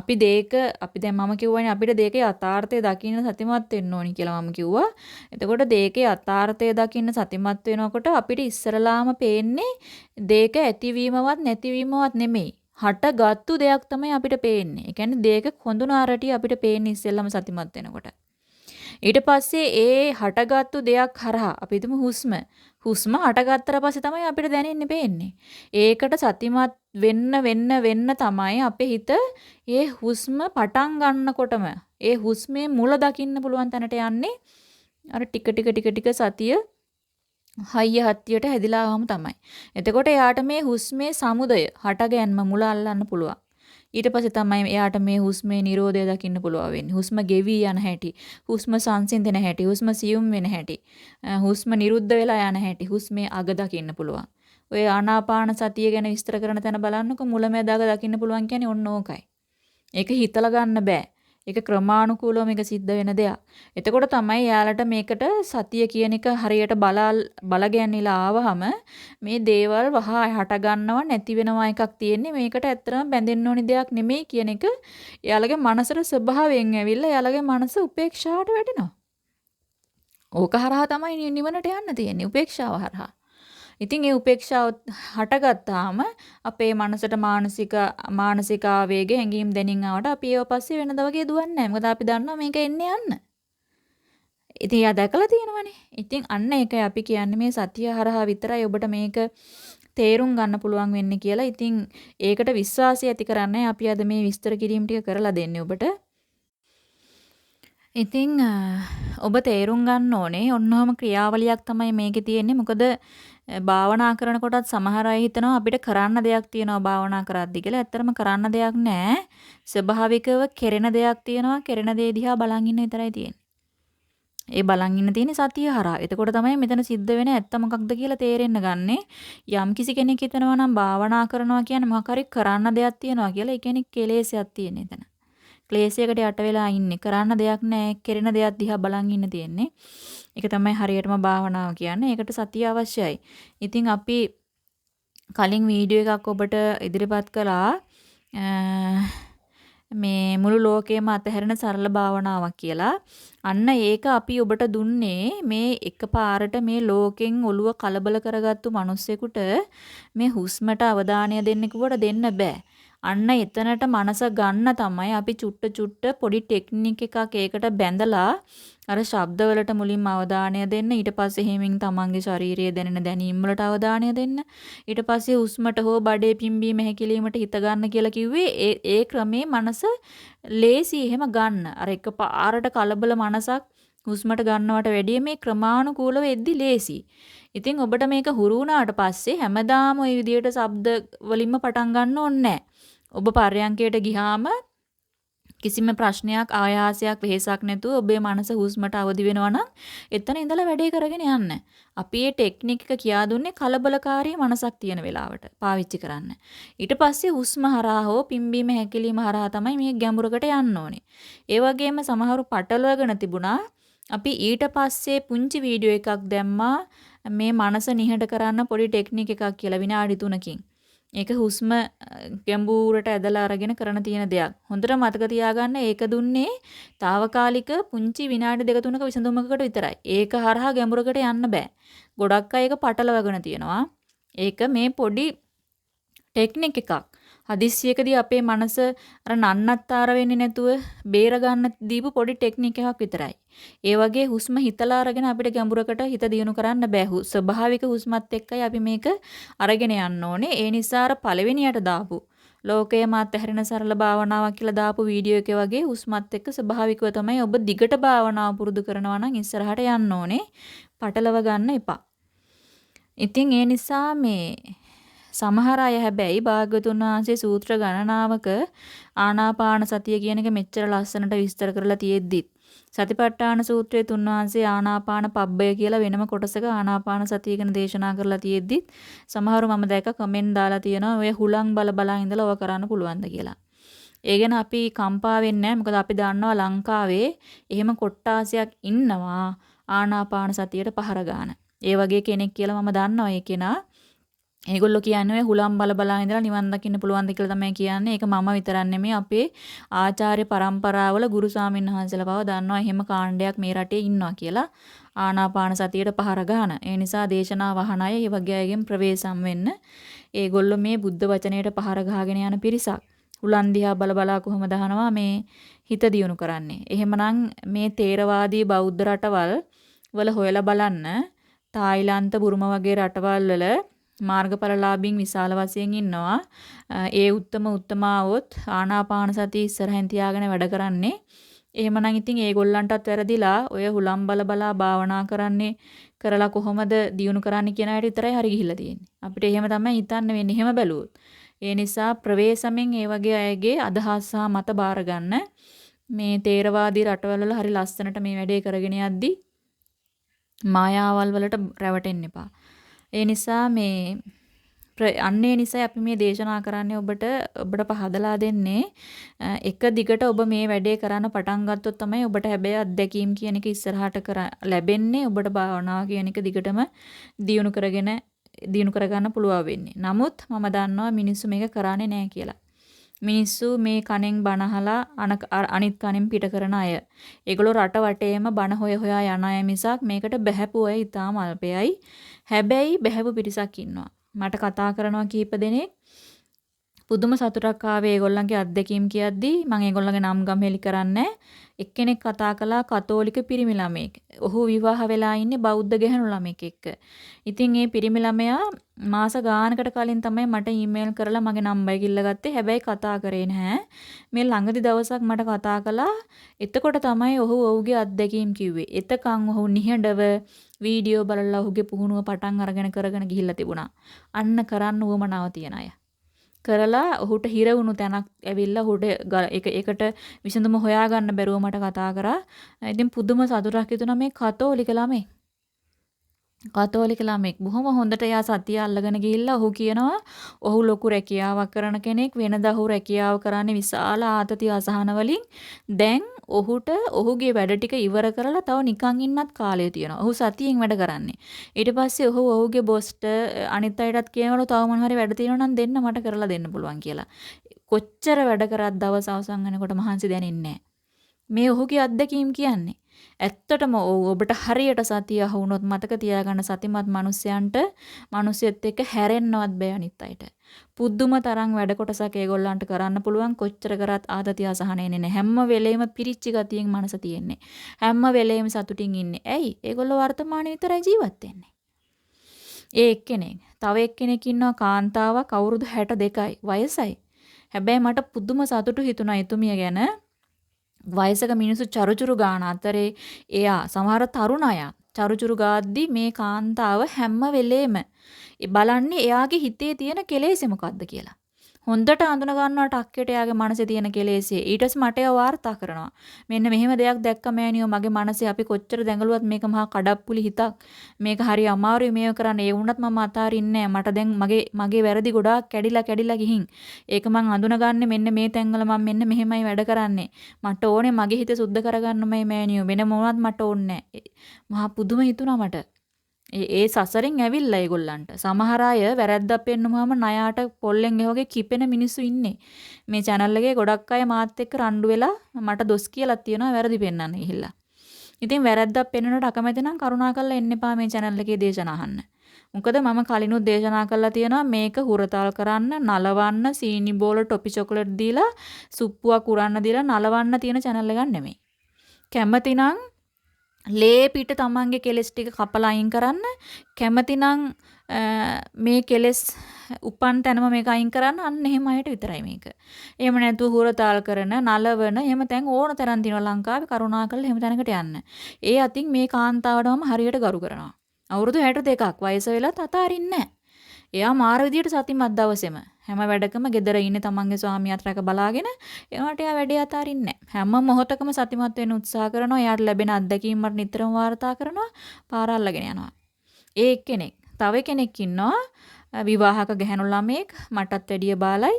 අපි දේක අපි දැන් මම කියවනේ අපිට දේකේ යථාර්ථය දකින්න සතිමත් වෙන්න ඕනි කියලා මම කිව්වා. එතකොට දේකේ යථාර්ථය දකින්න සතිමත් වෙනකොට අපිට ඉස්සරලාම පේන්නේ දේක ඇතිවීමවත් නැතිවීමවත් නෙමෙයි. හටගත්තු දෙයක් තමයි අපිට පේන්නේ. ඒ කියන්නේ දේක කොඳුනාරටි අපිට පේන්නේ ඉස්සෙල්ලම සතිමත් වෙනකොට. ඊට පස්සේ ඒ හටගත්තු දෙයක් හරහා අපි හිතමු හුස්ම. හුස්ම හටගත්තට පස්සේ තමයි අපිට දැනෙන්නේ පේන්නේ. ඒකට සතිමත් වෙන්න වෙන්න වෙන්න තමයි අපේ හිත ඒ හුස්ම පටන් ගන්නකොටම ඒ හුස්මේ මුල දකින්න පුළුවන් තැනට යන්නේ. අර ටික ටික ටික ටික සතිය හයිය හත්තියට හැදිලාවම තමයි. එතකොට එයාට මේ හුස්මේ සමුදය හටගැන්ම මුල අල්ලන්න පුළුවන්. ඊට පස්සේ තමයි එයාට මේ හුස්මේ Nirodha දකින්න පුළුවන් වෙන්නේ. හුස්ම ගෙවි යන හැටි, හුස්ම සංසිඳන හැටි, හුස්ම සියුම් වෙන හැටි, හුස්ම නිරුද්ධ වෙලා යන හැටි, හුස්මේ අග දකින්න පුළුවන්. ඔය ආනාපාන සතිය ගැන විස්තර කරන තැන බලන්නකො මුලමෙද අග දකින්න පුළුවන් කියන්නේ ඔන්න ඕකයි. ඒක හිතලා ගන්න බෑ. ඒක ක්‍රමානුකූලව මේක සිද්ධ වෙන දෙයක්. එතකොට තමයි යාලට මේකට සතිය කියන එක හරියට බල බලගැන්නිලා ආවහම මේ දේවල් වහා හට ගන්නව නැති වෙනවා එකක් තියෙන්නේ. මේකට ඇත්තටම බැඳෙන්න ඕනි දෙයක් නෙමෙයි කියන එක යාලගේ මනසට ස්වභාවයෙන් ඇවිල්ලා යාලගේ මනස උපේක්ෂාවට වැටෙනවා. ඕක හරහා තමයි නිවනට යන්න තියෙන්නේ. උපේක්ෂාව හරහා. ඉතින් ඒ උපේක්ෂාව හටගත්තාම අපේ මනසට මානසික මානසික ආවේග හැඟීම් දැනින් ආවට අපි ඒව පස්සේ වෙනද වගේ දුවන්නේ නැහැ. මොකද අපි දන්නවා මේක එන්නේ යන්න. ඉතින් එයා දැකලා තියෙනවනේ. ඉතින් අන්න ඒකයි අපි කියන්නේ මේ සතිය හරහා විතරයි ඔබට මේක තේරුම් ගන්න පුළුවන් වෙන්නේ කියලා. ඉතින් ඒකට විශ්වාසය ඇති කරන්නයි අපි අද මේ විස්තර කිරීම ටික කරලා දෙන්නේ ඔබට. ඉතින් ඔබ තේරුම් ගන්න ඕනේ ඔන්නෝම ක්‍රියාවලියක් තමයි මේකේ තියෙන්නේ. මොකද භාවනා කරනකොටත් සමහර අය හිතනවා අපිට කරන්න දෙයක් තියෙනවා භාවනා කරද්දි කියලා. ඇත්තටම කරන්න දෙයක් නැහැ. ස්වභාවිකව කෙරෙන දෙයක් තියෙනවා. කෙරෙන දේ දිහා බලන් ඉන්න විතරයි තියෙන්නේ. ඒ බලන් ඉන්න තියෙන්නේ සතිය හරහා. එතකොට තමයි මෙතන සිද්ධ වෙන ඇත්ත මොකක්ද කියලා තේරෙන්න ගන්නෙ. යම් කිසි කෙනෙක් හිතනවා නම් භාවනා කරනවා කියන්නේ මොකක් හරි කරන්න දෙයක් තියෙනවා කියලා. ඒ කියන්නේ කෙලෙසයක් තියෙන එතන. ක්ලේශයකට යට වෙලා ඉන්නේ. කරන්න දෙයක් නැහැ. කෙරෙන දෙයක් දිහා බලන් ඉන්න තියෙන්නේ. ඒක තමයි හරියටම භාවනාව කියන්නේ. ඒකට සතිය අවශ්‍යයි. ඉතින් අපි කලින් වීඩියෝ එකක් ඔබට ඉදිරිපත් කළා. මේ මුළු ලෝකයම අතහැරෙන සරල භාවනාවක් කියලා. අන්න ඒක අපි ඔබට දුන්නේ මේ එකපාරට මේ ලෝකෙන් ඔළුව කලබල කරගත්තු මිනිස්සෙකුට මේ හුස්මට අවධානය දෙන්න කිව්වට දෙන්න බෑ. අන්න එතනට මනස ගන්න තමයි අපි චුට්ට චුට්ට පොඩි ටෙක්නික් එකක් ඒකට බැඳලා අර ශබ්දවලට මුලින්ම අවධානය දෙන්න ඊට පස්සේ හිමින් තමන්ගේ ශාරීරියේ දැනෙන දැනීම් වලට අවධානය දෙන්න ඊට පස්සේ හුස්මට හෝ බඩේ පිම්බීම හැකිලීමට හිත ගන්න කියලා කිව්වේ ඒ ඒ ක්‍රමේ මනස ලේසි එහෙම ගන්න. අර එකපාරට කලබල මනසක් හුස්මට ගන්නවට වැඩිය මේ ක්‍රමානුකූලව එද්දි ලේසි. ඉතින් ඔබට මේක හුරු වුණාට පස්සේ හැමදාම ওই විදියට ශබ්ද වලින්ම පටන් ගන්න ඕනේ නැහැ. ඔබ පර්යංකයට ගිහාම කිසිම ප්‍රශ්නයක් ආයාසයක් වෙහෙසක් නැතුව ඔබේ මනස හුස්මට අවදි වෙනවා නම් එතන ඉඳලා වැඩේ කරගෙන යන්න. අපි මේ ටෙක්නික් එක කියා දුන්නේ කලබලකාරී මනසක් තියෙන වෙලාවට පාවිච්චි කරන්න. ඊට පස්සේ හුස්ම හරහා හෝ පිම්බීම හැකිලිම හරහා තමයි මේ ගැඹුරකට යන්න ඕනේ. ඒ වගේම සමහරු පටලවගෙන තිබුණා අපි ඊට පස්සේ පුංචි වීඩියෝ එකක් දැම්මා මේ මනස නිහඬ කරන්න පොඩි ටෙක්නික් එකක් කියලා විනාඩි 3කින්. ඒක හුස්ම ගැඹුරට ඇදලා අරගෙන කරන තියෙන දෙයක්. හොඳට මතක තියාගන්න ඒක දුන්නේ తాවකාලික පුංචි විනාඩි දෙක තුනක විසඳුමකට විතරයි. ඒක හරහා ගැඹුරකට යන්න බෑ. ගොඩක් අය ඒක පටලවගෙන තියෙනවා. ඒක මේ පොඩි ටෙක්නික් එකක්. හදිස්සියකදී අපේ මනස අර නන්නත්තර වෙන්නේ නැතුව බේර ගන්න දීපු පොඩි ටෙක්නික් එකක් විතරයි. ඒ වගේ හුස්ම හිතලා අරගෙන අපිට ගැඹුරකට හිත දියුණු කරන්න බෑ. ස්වභාවික හුස්මත් එක්කයි අපි මේක අරගෙන යන්න ඕනේ. ඒ නිසා අර පළවෙනියට දාපු ලෝකයේ මාත් ඇහැරෙන සරල භාවනාවක් කියලා දාපු වීඩියෝ එකේ වගේ හුස්මත් එක්ක ස්වභාවිකව තමයි ඔබ දිගට භාවනාව පුරුදු කරනවා නම් ඉස්සරහට යන්න ඕනේ. පටලව ගන්න එපා. ඉතින් ඒ නිසා මේ සමහර අය හැබැයි භාග්‍යතුන් වහන්සේ සූත්‍ර ගණනාවක ආනාපාන සතිය කියන එක මෙච්චර ලස්සනට විස්තර කරලා තියෙද්දිත් සතිපට්ඨාන සූත්‍රයේ තුන්වහන්සේ ආනාපාන පබ්බය කියලා වෙනම කොටසක ආනාපාන සතිය ගැන දේශනා කරලා තියෙද්දිත් සමහරව මම දැක්ක කමෙන්ට් දාලා තියෙනවා ඔය හුලං බල බලා ඉඳලා ඔව කරන්න පුළුවන්ද කියලා. ඒ ගැන අපි කම්පා වෙන්නේ මොකද අපි දන්නවා ලංකාවේ එහෙම කොට්ටාසයක් ඉන්නවා ආනාපාන සතියට පහර ගන්න. ඒ වගේ කෙනෙක් කියලා මම දන්නවා ඒ කෙනා ඒගොල්ලෝ කියන්නේ ඔය හුලම් බල බලා ඉඳලා නිවන් දකින්න පුළුවන්ද කියලා තමයි කියන්නේ. ඒක මම විතරක් නෙමෙයි අපේ ආචාර්ය પરම්පරාවල ගුරු ස්වාමීන් වහන්සේලා බව දන්නවා එහෙම කාණ්ඩයක් මේ රටේ ඉන්නවා කියලා. ආනාපාන සතියට පහර ගන්න. ඒ නිසා දේශනා වහන අය ඒ වගේ අයගෙන් ප්‍රවේශම් වෙන්න. ඒගොල්ලෝ මේ බුද්ධ වචනයට පහර ගහගෙන යන පිරිසක්. උලන් දිහා බල බලා කොහොමද අහනවා මේ හිත දියුණු කරන්නේ. එහෙමනම් මේ තේරවාදී බෞද්ධ රටවල් වල හොයලා බලන්න තායිලන්ත බුරුම වගේ රටවල් වල මාර්ගඵලලාභීන් විශාල වශයෙන් ඉන්නවා. ඒ උත්තම උත්තමාවොත් ආනාපාන සතිය ඉස්සරහින් තියාගෙන වැඩ කරන්නේ. එහෙමනම් ඉතින් ඒගොල්ලන්ටත් වැරදිලා ඔය හුලම් බල බලා භාවනා කරන්නේ කරලා කොහොමද දියුණු කරන්නේ කියන අයට විතරයි හරි ගිහිල්ලා තියෙන්නේ. අපිට එහෙම තමයි හිතන්න වෙන්නේ. එහෙම බැලුවොත්. ඒ නිසා ප්‍රවේශමෙන් ඒ වගේ අයගේ අදහස් සහ මත බාර ගන්න මේ තේරවාදී රටවල හරි ලස්සනට මේ වැඩේ කරගෙන යද්දි මායාවල් වලට රැවටෙන්න එපා. ඒ නිසා මේ අන්නේ නිසා අපි මේ දේශනා කරන්නේ ඔබට ඔබට පහදලා දෙන්නේ එක දිගට ඔබ මේ වැඩේ කරන්න පටන් ගත්තොත් තමයි ඔබට හැබැයි අත්දැකීම් කියන එක ඉස්සරහට ලැබෙන්නේ ඔබට භාවනාව කියන එක දිගටම දියුණු කරගෙන දියුණු කරගන්න පුළුවන් වෙන්නේ. නමුත් මම දන්නවා මිනිස්සු මේක කරන්නේ නැහැ කියලා. මිනිස්සු මේ කණෙන් බණ අහලා අනිත් කණෙන් පිට කරන අය. ඒගොල්ලෝ රට වටේම බණ හොය හොයා යන අය මිසක් මේකට බැහැපු අය ඉතාම අල්පයයි. හැබැයි බැහැපු පිරිසක් ඉන්නවා. මට කතා කරනවා කීප දෙනෙක් පුදුම සතුටක් ආවේ ඒගොල්ලන්ගේ අත්දැකීම් කියද්දී මම ඒගොල්ලන්ගේ නම් ගම් හෙලි කරන්නේ එක්කෙනෙක් කතා කළා කතෝලික පිරිමි ළමයෙක්. ඔහු විවාහ වෙලා ඉන්නේ බෞද්ධ ගැහැණු ළමයෙක් එක්ක. ඉතින් ඒ පිරිමි ළමයා මාස ගානකට කලින් තමයි මට ඊමේල් කරලා මගේ නම්බර් ඉල්ලගත්තේ. හැබැයි කතා කරේ නැහැ. මේ ළඟදි දවසක් මට කතා කළා. එතකොට තමයි ඔහු ඔහුගේ අත්දැකීම් කිව්වේ. එතකන් ඔහු නිහඬව වීඩියෝ බලලා ඔහුගේ පුහුණුව පටන් අරගෙන කරගෙන ගිහිල්ලා තිබුණා. අන්න කරන්න උවමනාව තියන අය. කරලා ඔහුට හිර වුණු තැනක් ඇවිල්ලා ඔහුට එක එකට විසඳුම හොයාගන්න බැරුව මට කතා කරා. ඉතින් පුදුම සතුටක් හිතුණා මේ කතෝලික ළමයි. කතෝලික ළමෙක් බොහොම හොඳට එයා සතිය අල්ලගෙන ගිහිල්ලා ඔහු කියනවා ඔහු ලොකු රැකියාවක් කරන කෙනෙක් වෙනදා ඔහු රැකියාව කරන්නේ විශාල ආතති අසහන වලින් දැන් ඔහුට ඔහුගේ වැඩ ටික ඉවර කරලා තව නිකන් ඉන්නත් කාලය තියෙනවා. ඔහු සතියෙන් වැඩ කරන්නේ. ඊට පස්සේ ඔහු ඔහුගේ බොස්ට අනිත් අයටත් කියනවලු තව මොන හරි වැඩ තියෙනවා නම් දෙන්න මට කරලා දෙන්න පුළුවන් කියලා. කොච්චර වැඩ කරත් දවස් අවසන් වෙනකොට මහන්සි දැනෙන්නේ මේ ඔහුගේ අත්දැකීම් කියන්නේ. ඇත්තටම ඔබට හරියට සතිය වුණොත් මතක තියාගන්න සතිමත් මිනිසයන්ට මිනිස්සෙත් එක්ක හැරෙන්නවත් බෑ අනිත් අයට. පුදුම තරම් වැඩ කොටසක් ඒගොල්ලන්ට කරන්න පුළුවන් කොච්චර කරත් ආතතිය අසහන එන්නේ නැහැ. හැම වෙලේම පිරිච්ච ගතියෙන් මනස තියෙන්නේ. හැම වෙලේම සතුටින් ඉන්නේ. ඇයි? ඒගොල්ලෝ වර්තමානයේ විතරයි ජීවත් වෙන්නේ. ඒ එක්කෙනෙක්. තව එක්කෙනෙක් ඉන්නවා කාන්තාවක් අවුරුදු 62යි වයසයි. හැබැයි මට පුදුම සතුටු හිතුණා එතුමිය ගැන. වයසක මිනිස්සු චරුචුරු ගාන අතරේ එයා සමහර තරුණ අය චරුචුරු ගාද්දි මේ කාන්තාව හැම වෙලේම බලන්නේ එයාගේ හිතේ තියෙන කෙලෙස් මොකක්ද කියලා. හොඳට අඳුන ගන්නවා ටක්කෙට එයාගේ මනසේ තියෙන කෙලෙසේ. ඊට පස්සේ මට ඒවා වාර්තා කරනවා. මෙන්න මෙහෙම දෙයක් දැක්ක මෑනියෝ මගේ මනසේ අපි කොච්චර දැඟලුවත් මේක මහා කඩප්පුලි හිතක්. මේක හරි අමාරුයි මේව කරන්න. ඒ වුණත් මම අතාරින්නේ මට දැන් මගේ මගේ වැරදි ගොඩාක් කැඩිලා කැඩිලා ගිහින්. ඒක මං අඳුනගන්නේ මෙන්න මේ තැන්වල මම මෙන්න මෙහෙමයි වැඩ කරන්නේ. මට ඕනේ මගේ හිත සුද්ධ කරගන්නමයි මෑනියෝ. වෙන මොනවත් මට ඕනේ නැහැ. මහා පුදුම හිතුණා මට. ඒ සසරෙන් ඇවිල්ලා ඒගොල්ලන්ට. සමහර අය වැරැද්දක් පෙන්නුවාම ණයාට පොල්ලෙන් ඒ වගේ කිපෙන මිනිස්සු ඉන්නේ. මේ channel එකේ ගොඩක් අය මාත් එක්ක රණ්ඩු වෙලා මට දොස් කියලා තියෙනවා වැරදි පෙන්වන්න ගිහිල්ලා. ඉතින් වැරැද්දක් පෙන්වනට අකමැති නම් කරුණාකරලා එන්න එපා මේ channel එකේ දේශනා අහන්න. මොකද මම කලිනුත් දේශනා කළා තියෙනවා මේක හුරතල් කරන්න, නලවන්න, සීනි බෝල ටොපි චොකලට් දීලා, සුප්පුවක් උරන්න දීලා නලවන්න තියෙන channel එකක් නෙමෙයි. කැමතිනම් ලේ පිට තමන්ගේ කෙලස් ටික කපලා අයින් කරන්න කැමතිනම් මේ කෙලස් උපන් තැනම මේක අයින් කරන්න අන්න එහෙම අයට විතරයි මේක. එහෙම නැතුව හුරතාල් කරන නලවන එහෙම තැන් ඕන තරම් තියෙනවා ලංකාවේ කරුණාකරලා එහෙම තැනකට යන්න. ඒ අතින් මේ කාන්තාවටම හරියට ගරු කරනවා. අවුරුදු 62ක් වයස වෙලත් අතාරින්නේ නැහැ. එයා මාර විදියට සතිමත් දවසේම හැම වැඩකම gedara ඉන්නේ තමන්ගේ ස්වාමියාත් රැක බලාගෙන ඒවට එයා වැඩේ අතාරින්නේ හැම මොහොතකම සතිමත් වෙන්න උත්සාහ කරනවා. එයාට ලැබෙන අත්දැකීම් වලට නිතරම වාර්තා කරනවා. පාර අල්ලගෙන යනවා. ඒ එක්කෙනෙක්. තව කෙනෙක් ඉන්නවා විවාහක ගැහැණු ළමයෙක් මටත් වැඩිය බාලයි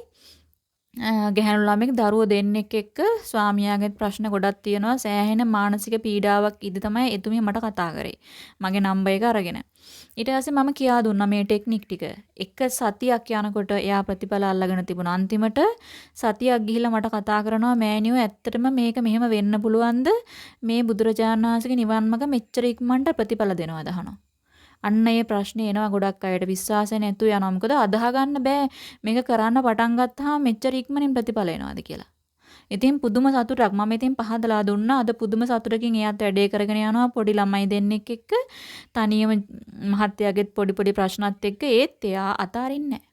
ගැහැණු ළමෙක් දරුවෝ දෙන්නෙක් එක්ක ස්වාමියාගෙත් ප්‍රශ්න ගොඩක් තියෙනවා. සෑහෙන මානසික පීඩාවක් ඉද තමයි එතුමිය මට කතා කරේ. මගේ නම්බර් එක අරගෙන. ඊට පස්සේ මම කියා දුන්නා මේ ටෙක්නික් ටික. එක සතියක් යනකොට එයා ප්‍රතිඵල අල්ලගෙන තිබුණා. අන්තිමට සතියක් ගිහිල්ලා මට කතා කරනවා මෑනියෝ ඇත්තටම මේක මෙහෙම වෙන්න පුළුවන්ද? මේ බුදුරජාණන් වහන්සේගේ නිවන් මඟ මෙච්චර ඉක්මනට ප්‍රතිඵල දෙනවද? අහනවා අන්න ඒ ප්‍රශ්නේ එනවා ගොඩක් අයට විශ්වාසය නැතු යනවා. මොකද අදාහ ගන්න බෑ මේක කරන්න පටන් ගත්තාම මෙච්චර ඉක්මනින් ප්‍රතිඵල එනවාද කියලා. ඉතින් පුදුම සතුටක් මම ඉතින් පහදලා දුන්නා. අද පුදුම සතුටකින් එයාත් වැඩේ කරගෙන යනවා පොඩි ළමයි දෙන්නෙක් එක්ක. තනියම මහත්තයාගෙත් පොඩි පොඩි ප්‍රශ්නත් එක්ක ඒත් එයා අතාරින්නේ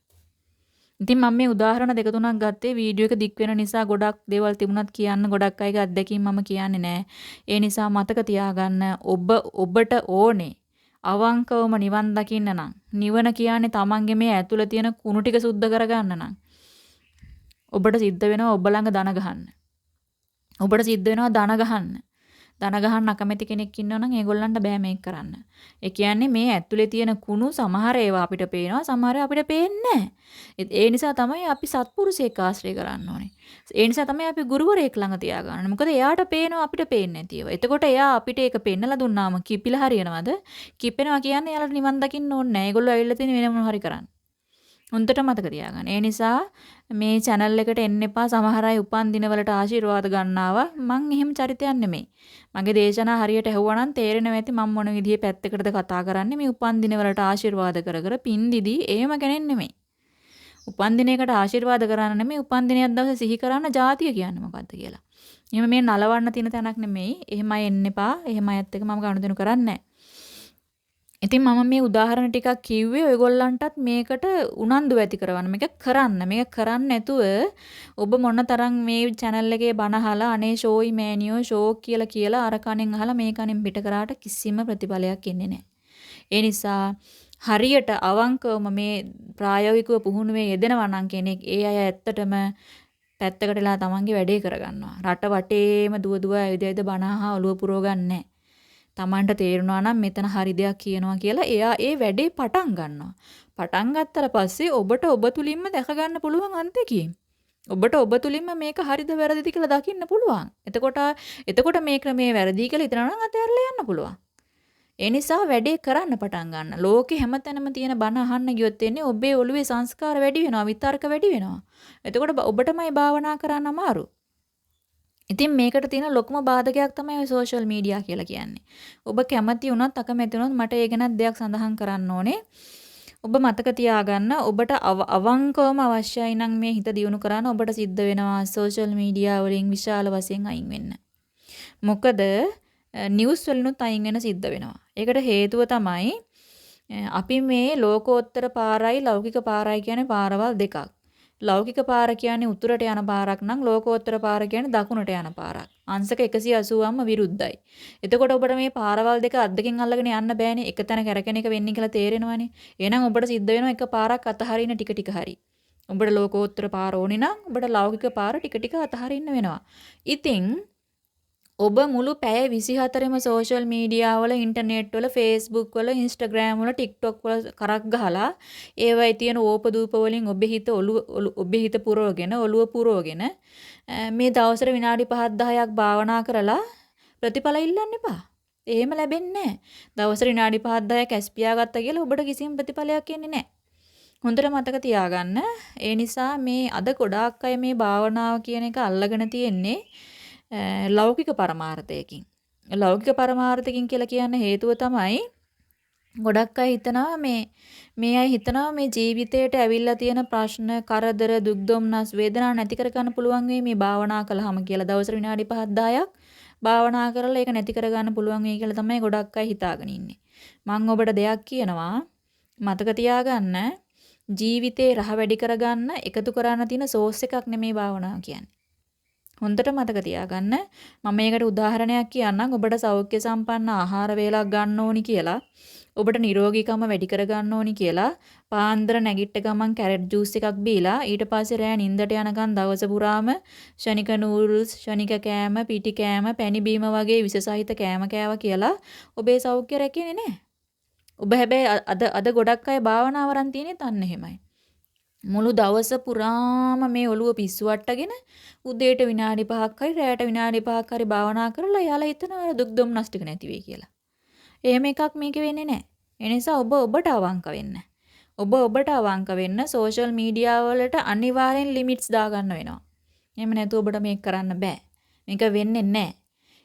ඉතින් මම මේ උදාහරණ දෙක තුනක් ගත්තේ වීඩියෝ එක දික් වෙන නිසා ගොඩක් දේවල් තිබුණත් කියන්න ගොඩක් අයගේ අත්දැකීම් මම කියන්නේ නැහැ. ඒ නිසා මතක තියාගන්න ඔබ ඔබට ඕනේ අවංකවම නිවන් දකින්න නම් නිවන කියන්නේ තමන්ගේ මේ ඇතුළේ තියෙන කුණු ටික සුද්ධ කරගන්න නම් ඔබට සිද්ධ වෙනවා ඔබ ළඟ දන ගහන්න. ඔබට සිද්ධ වෙනවා දන ගහන්න. දන ගහන්න අකමැති කෙනෙක් ඉන්නවා නම් ඒගොල්ලන්ට බෑ මේක කරන්න. ඒ කියන්නේ මේ ඇතුලේ තියෙන කුණු සමහර ඒවා අපිට පේනවා සමහර අපිට පේන්නේ ඒ නිසා තමයි අපි සත්පුරුෂයෙක් ආශ්‍රය කරන්න ඕනේ. ඒ නිසා තමයි අපි ගුරුවරයෙක් ළඟ තියාගන්න. මොකද එයාට පේනවා අපිට පේන්නේ නැතිව. එතකොට එයා අපිට ඒක පෙන්නලා දුන්නාම කිපිලා හරියනවද? කිපෙනවා කියන්නේ එයාලට නිවන් දකින්න ඕනේ නැහැ. ඒගොල්ලෝ ඇවිල්ලා තියෙන වෙන මොනවා හරි කරන්න. හොඳට මතක තියාගන්න. ඒ නිසා මේ channel එකට එන්න එපා. සමහර අය උපන් දිනවලට ආශිර්වාද ගන්නවා. මං එහෙම චරිතයක් නෙමෙයි. මගේ දේශනා හරියට ඇහුවනම් තේරෙනවා ඇති මම මොන විදිහේ පැත්තකටද කතා කරන්නේ. මේ උපන් දිනවලට ආශිර්වාද කර කර පින් දිදී එහෙම කෙනෙක් නෙමෙයි. උපන්දිනයකට ආශිර්වාද කරන්න නෙමෙයි උපන්දිනයක් දවසේ සිහි කරන්න ජාතිය කියන්නේ මොකද්ද කියලා. එහෙම මේ නලවන්න තියෙන තැනක් නෙමෙයි. එහෙමයි එන්න එපා. එහෙමයිත් එක මම ගනුදෙනු කරන්නේ ඉතින් මම මේ උදාහරණ ටිකක් කිව්වේ ඔයගොල්ලන්ටත් මේකට උනන්දු ඇති කරවන්න. මේක කරන්න. මේක කරන්න නැතුව ඔබ මොනතරම් මේ channel එකේ බණ අහලා අනේ ෂෝයි මෑනියෝ ෂෝ කියලා කියලා අර කණෙන් අහලා මේ කණෙන් පිට කරාට කිසිම ප්‍රතිඵලයක් එන්නේ නැහැ. ඒ නිසා හරියට අවංකවම මේ ප්‍රායෝගිකව පුහුණුවේ යෙදෙනවා නම් කෙනෙක් ඒ අය ඇත්තටම පැත්තකටලා තමන්ගේ වැඩේ කරගන්නවා. රට වටේම දුව දුව ඇවිද ඇවිද බනහා ඔලුව පුරව ගන්නෑ. තමන්ට තේරුණා නම් මෙතන හරි දෙයක් කියනවා කියලා එයා ඒ වැඩේ පටන් ගන්නවා. පටන් ගත්තට පස්සේ ඔබට ඔබ තුලින්ම දැක ගන්න පුළුවන් අන්තිකේ. ඔබට ඔබ තුලින්ම මේක හරිද වැරදිද කියලා දකින්න පුළුවන්. එතකොට එතකොට මේ ක්‍රමයේ වැරදි කියලා හිතනවා නම් අතහැරලා යන්න පුළුවන්. ඒ නිසා වැඩේ කරන්න පටන් ගන්න. ලෝකේ හැමතැනම තියෙන බණ අහන්න ගියොත් එන්නේ ඔබේ ඔළුවේ සංස්කාර වැඩි වෙනවා, විතර්ක වැඩි වෙනවා. එතකොට ඔබටමයි භාවනා කරන්න අමාරු. ඉතින් මේකට තියෙන ලොකුම බාධකයක් තමයි ඔය සෝෂල් මීඩියා කියලා කියන්නේ. ඔබ කැමති වුණත් අකමැති වුණත් මට ඒ ගැන දෙයක් සඳහන් කරන්න ඕනේ. ඔබ මතක තියාගන්න ඔබට අවංකවම අවශ්‍යයි නම් මේ හිත දියුණු කරන්න ඔබට සිද්ධ වෙනවා සෝෂල් මීඩියා වලින් විශාල වශයෙන් අයින් වෙන්න. මොකද නිවුස් වලිනුත් අයින් වෙන සිද්ධ වෙනවා. ඒකට හේතුව තමයි අපි මේ ලෝකෝත්තර පාරයි ලෞකික පාරයි කියන්නේ පාරවල් දෙකක්. ලෞකික පාර කියන්නේ උතුරට යන පාරක් නම් ලෝකෝත්තර පාර කියන්නේ දකුණට යන පාරක්. අංශක 180ම විරුද්ධයි. එතකොට ඔබට මේ පාරවල් දෙක අද්දකින් අල්ලගෙන යන්න බෑනේ. එක තැන කැරකෙන එක වෙන්නේ කියලා තේරෙනවනේ. එහෙනම් ඔබට සිද්ධ වෙනවා එක පාරක් අතහරින්න ටික ටික හරි. ඔබට ලෝකෝත්තර පාර ඕනේ නම් ඔබට ලෞකික පාර ටික ටික අතහරින්න වෙනවා. ඉතින් ඔබ මුළු පැය 24ම සෝෂල් මීඩියා වල ඉන්ටර්නෙට් වල Facebook වල Instagram වල TikTok වල කරක් ගහලා ඒවයි තියෙන ඕපදූප වලින් ඔබේ හිත ඔබේ හිත පුරවගෙන ඔළුව පුරවගෙන මේ දවසට විනාඩි 5ක් 10ක් භාවනා කරලා ප්‍රතිඵල ඉල්ලන්න එපා. එහෙම ලැබෙන්නේ නැහැ. දවසට විනාඩි 5ක් 10ක් ඇස් පියාගත්තා කියලා ඔබට කිසිම ප්‍රතිඵලයක් එන්නේ නැහැ. හොඳට මතක තියාගන්න. ඒ නිසා මේ අද ගොඩාක් අය මේ භාවනාව කියන එක අල්ලගෙන තියෙන්නේ ලෞකික පරමාර්ථයකින්. ලෞකික පරමාර්ථකින් කියලා කියන්න හේතුව තමයි ගොඩක් අය හිතනවා මේ මේ අය හිතනවා මේ ජීවිතේට ඇවිල්ලා තියෙන ප්‍රශ්න, කරදර, දුක් දුම්නස්, වේදනා නැති කර ගන්න පුළුවන් වෙයි මේ භාවනා කළාම කියලා. දවසට විනාඩි 5ක් 10ක් භාවනා කරලා ඒක නැති කරගන්න පුළුවන් වෙයි කියලා තමයි ගොඩක් අය හිතාගෙන ඉන්නේ. මම ඔබට දෙයක් කියනවා මතක තියාගන්න ජීවිතේ රහ වැඩි කරගන්න එකතු කරන්න තියෙන සෝස් එකක් නෙමේ භාවනාව කියන්නේ. හොඳට මතක තියාගන්න. මම මේකට උදාහරණයක් කියන්නම්. ඔබට සෞඛ්‍ය සම්පන්න ආහාර වේලක් ගන්න ඕනි කියලා. ඔබට නිරෝගීකම වැඩි කර ගන්න ඕනි කියලා පාන්දර නැගිට ගමන් කැරට් ජූස් එකක් බීලා ඊට පස්සේ රෑ නිින්දට යනකන් දවස පුරාම ෂණික නූඩල්ස්, ෂණික කෑම, පිටි කෑම, පැණි බීම වගේ විස සහිත කෑම කෑවා කියලා ඔබේ සෞඛ්‍ය රැකෙන්නේ නැහැ. ඔබ හැබැයි අද අද ගොඩක් අය භාවනාව වරන් තියෙන්නේ තන්න එහෙමයි. මුළු දවස පුරාම මේ ඔළුව පිස්සු වට්ටගෙන උදේට විනාඩි 5ක් හරි රැයට විනාඩි 5ක් හරි භාවනා කරලා යාලා හිතනවා දුක් දුම්නස් ටික නැති වෙයි කියලා. එහෙම එකක් මේක වෙන්නේ නැහැ. ඒ නිසා ඔබ ඔබට අවංක වෙන්න. ඔබ ඔබට අවංක වෙන්න සෝෂල් මීඩියා වලට අනිවාර්යෙන් ලිමිට්ස් දාගන්න වෙනවා. එහෙම නැතුව ඔබට මේක කරන්න බෑ. මේක වෙන්නේ නැහැ.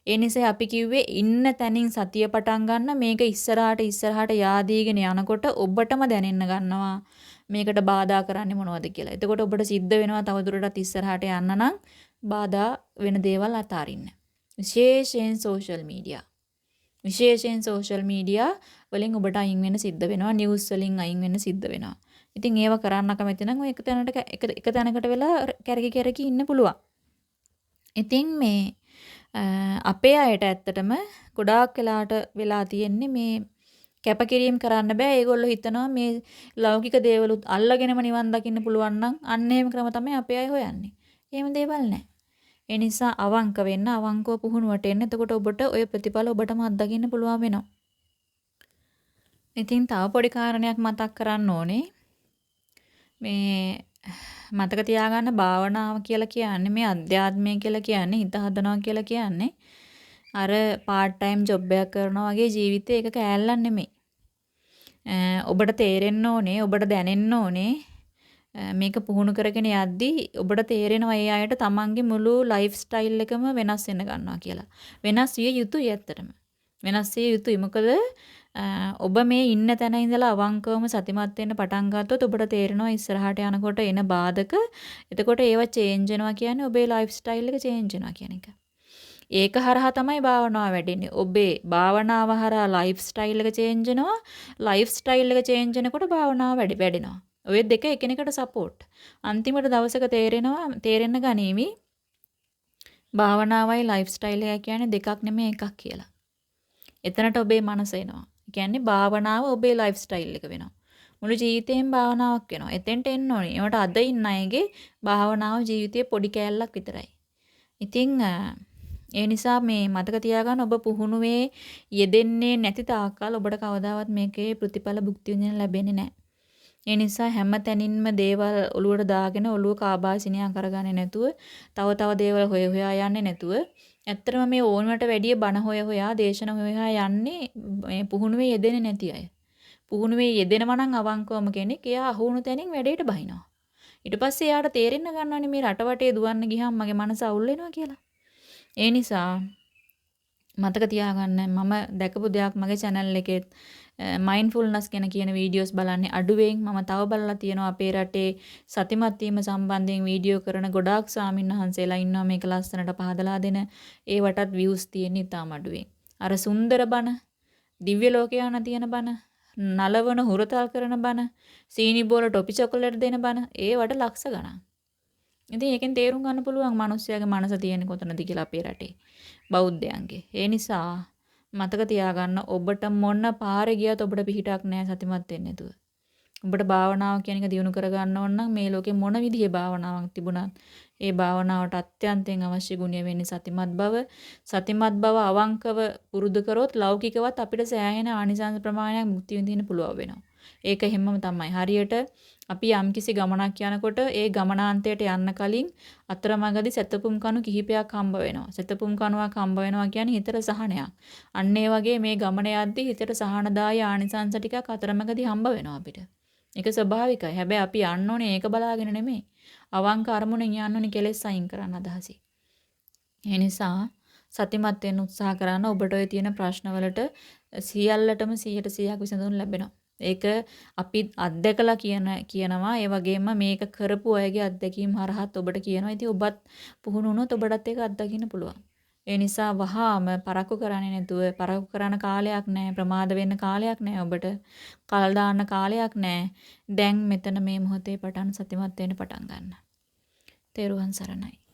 ඒ නිසා අපි කිව්වේ ඉන්න තැනින් සතිය පටන් ගන්න මේක ඉස්සරහට ඉස්සරහට යාදීගෙන යනකොට ඔබටම දැනෙන්න ගන්නවා. මේකට බාධා කරන්නේ මොනවද කියලා. එතකොට ඔබට සිද්ධ වෙනවා තවදුරටත් ඉස්සරහට යන්න නම් බාධා වෙන දේවල් අතාරින්න. විශේෂයෙන් සෝෂල් මීඩියා. විශේෂයෙන් සෝෂල් මීඩියා වලින් ඔබට අයින් වෙන්න සිද්ධ වෙනවා. නිවුස් වලින් අයින් වෙන්න සිද්ධ වෙනවා. ඉතින් ඒව කරන්න කැමති නම් ඔය එක තැනකට එක එක තැනකට වෙලා කැරකි කැරකි ඉන්න පුළුවන්. ඉතින් මේ අපේ අයට ඇත්තටම ගොඩාක් වෙලාට වෙලා තියෙන්නේ මේ කැපකිරීම කරන්න බෑ. ඒගොල්ලෝ හිතනවා මේ ලෞකික දේවලුත් අල්ලගෙනම නිවන් දකින්න පුළුවන් නම් අන්න එහෙම ක්‍රම තමයි අපේ අය හොයන්නේ. එහෙම දේවල් නැහැ. ඒ නිසා අවංක වෙන්න අවංකව පුහුණුවට එන්න. එතකොට ඔබට ওই ප්‍රතිඵල ඔබටම අත්දකින්න පුළුවන් වෙනවා. ඉතින් තව පොඩි කාරණයක් මතක් කරන්න ඕනේ. මේ මතක තියාගන්න භාවනාව කියලා කියන්නේ මේ අධ්‍යාත්මය කියලා කියන්නේ හිත හදනවා කියලා කියන්නේ අර part time job එකක් කරනවා වගේ ජීවිතේ එක කෑල්ලක් නෙමෙයි. ඔබට තේරෙන්න ඕනේ ඔබට දැනෙන්න ඕනේ මේක පුහුණු කරගෙන යද්දී ඔබට තේරෙනවා ඒ අයට තමන්ගේ මුළු ලයිෆ් ස්ටයිල් එකම වෙනස් වෙන්න ගන්නවා කියලා. වෙනස් විය යුතුයි ඇත්තටම. වෙනස් විය යුතුයි. මොකද ඔබ මේ ඉන්න තැන ඉඳලා අවංකවම සතිමත් වෙන්න පටන් ගත්තොත් ඔබට තේරෙනවා ඉස්සරහට යනකොට එන බාධක එතකොට ඒවා චේන්ජ් වෙනවා කියන්නේ ඔබේ ලයිෆ් ස්ටයිල් එක චේන්ජ් වෙනවා කියන එක. ඒක හරහා තමයි භාවනාව වැඩෙන්නේ. ඔබේ භාවනාව හරහා ලයිෆ් ස්ටයිල් එක චේන්ජ් වෙනවා. ලයිෆ් ස්ටයිල් එක චේන්ජ් වෙනකොට භාවනාව වැඩෙනවා. ඔය දෙක එකිනෙකට සපෝට්. අන්තිමට දවසක තේරෙනවා තේරෙන්න ගනීවි භාවනාවයි ලයිෆ් ස්ටයිල් එක කියන්නේ දෙකක් නෙමෙයි එකක් කියලා. එතනට ඔබේ මනස එනවා. කියන්නේ භාවනාව ඔබේ ලයිෆ් ස්ටයිල් එක වෙනවා. මුළු ජීවිතේම භාවනාවක් වෙනවා. එතෙන්ට එන්න ඕනේ. ඒවට අද ඉන්න අයගේ භාවනාව ජීවිතයේ පොඩි කෑල්ලක් විතරයි. ඉතින් ඒ නිසා මේ මතක තියාගන්න ඔබ පුහුණුවේ යෙදෙන්නේ නැති තාක්කල් ඔබට කවදාවත් මේකේ ප්‍රතිඵල භුක්ති විඳින්න ලැබෙන්නේ නැහැ. ඒ නිසා හැම තැනින්ම දේවල් ඔලුවට දාගෙන ඔලුව කාබාසිනියා කරගන්නේ නැතුව තව තව දේවල් හොය හොයා යන්නේ නැතුව ඇත්තටම මේ ඕනකට වැඩිය බණ හොය හොයා දේශන හොය හොයා යන්නේ මේ පුහුණුවේ යෙදෙන්නේ නැති අය. පුහුණුවේ යෙදෙනවා නම් අවංකවම කෙනෙක් එයා අහුණු තැනින් වැඩේට බහිනවා. ඊට පස්සේ එයාට තේරෙන්න ගන්නවනේ මේ රටවටේ දුවන්න ගියාම මගේ මනස අවුල් වෙනවා කියලා. ඒ නිසා මතක තියාගන්න මම දැකපු දෙයක් මගේ channel එකේ මයින්ඩ්ෆුල්නස් ගැන කියන වීඩියෝස් බලන්නේ අඩුවෙන්. මම තව බලලා තියෙනවා අපේ රටේ සතිමත් වීම සම්බන්ධයෙන් වීඩියෝ කරන ගොඩාක් ස්වාමින්වහන්සේලා ඉන්නවා මේක ලස්සනට පහදලා දෙන. ඒවටත් views තියෙන ඉතාම අඩුවෙන්. අර සුන්දර බණ දිව්‍ය ලෝකේ යන තියෙන බණ නලවන හුරතල් කරන බණ සීනි බෝල ටොපි චොකලට් දෙන බණ ඒවට ලක්ෂ ගණන්. ඉතින් ඒකෙන් තේරුම් ගන්න පුළුවන් මිනිස්සයාගේ මනස තියෙන්නේ කොතනද කියලා අපේ රටේ බෞද්ධයන්ගේ. ඒ නිසා මතක තියාගන්න ඔබට මොන පාරේ ගියත් ඔබට පිහිටක් නැහැ සතිමත් වෙන්නේ නැතුව. ඔබට භාවනාව කියන එක දියුණු කරගන්න ඕන නම් මේ ලෝකේ මොන විදිහේ භාවනාවක් තිබුණත් ඒ භාවනාවට අත්‍යන්තයෙන් අවශ්‍ය ගුණය වෙන්නේ සතිමත් බව. සතිමත් බව අවංකව පුරුදු කරොත් ලෞකිකවත් අපිට සෑහෙන ආනිසංස ප්‍රමාණයක් මුක්ති විඳින්න පුළුවන් වෙනවා. ඒක හැමම තමයි. හරියට අපි යම්කිසි ගමනක් යනකොට ඒ ගමනාන්තයට යන්න කලින් අතරමඟදී සැතපුම් කණු කිහිපයක් හම්බ වෙනවා. සැතපුම් කණුවක් හම්බ වෙනවා කියන්නේ හිතට සහනයක්. අන්න ඒ වගේ මේ ගමන යද්දී හිතට සහනදායි ආනිසංස ටිකක් අතරමඟදී හම්බ වෙනවා අපිට. ඒක ස්වභාවිකයි. හැබැයි අපි යන්න ඕනේ ඒක බලාගෙන නෙමෙයි. අවංක අරමුණෙන් යන්න ඕනේ කෙලෙස් අයින් කරන්න අදහසයි. ඒ නිසා සතිමත් වෙන්න උත්සාහ කරන ඔබට ඔය තියෙන ප්‍රශ්නවලට සියල්ලටම 100ට 100ක් විසඳුම් ලැබෙනවා. ඒක අපි අත්දැකලා කියන කියනවා ඒ වගේම මේක කරපු අයගේ අත්දැකීම් හරහත් ඔබට කියනවා. ඉතින් ඔබත් පුහුණු වුණොත් ඔබටත් ඒක අත්දකින්න පුළුවන්. ඒ නිසා වහාම පරක්කු කරන්නේ නැතුව පරක්කු කරන කාලයක් නැහැ ප්‍රමාද වෙන්න කාලයක් නැහැ ඔබට කල් දාන්න කාලයක් නැහැ දැන් මෙතන මේ මොහොතේ පටන් සතිමත් වෙන්න පටන් ගන්න. තේරුවන් සරණයි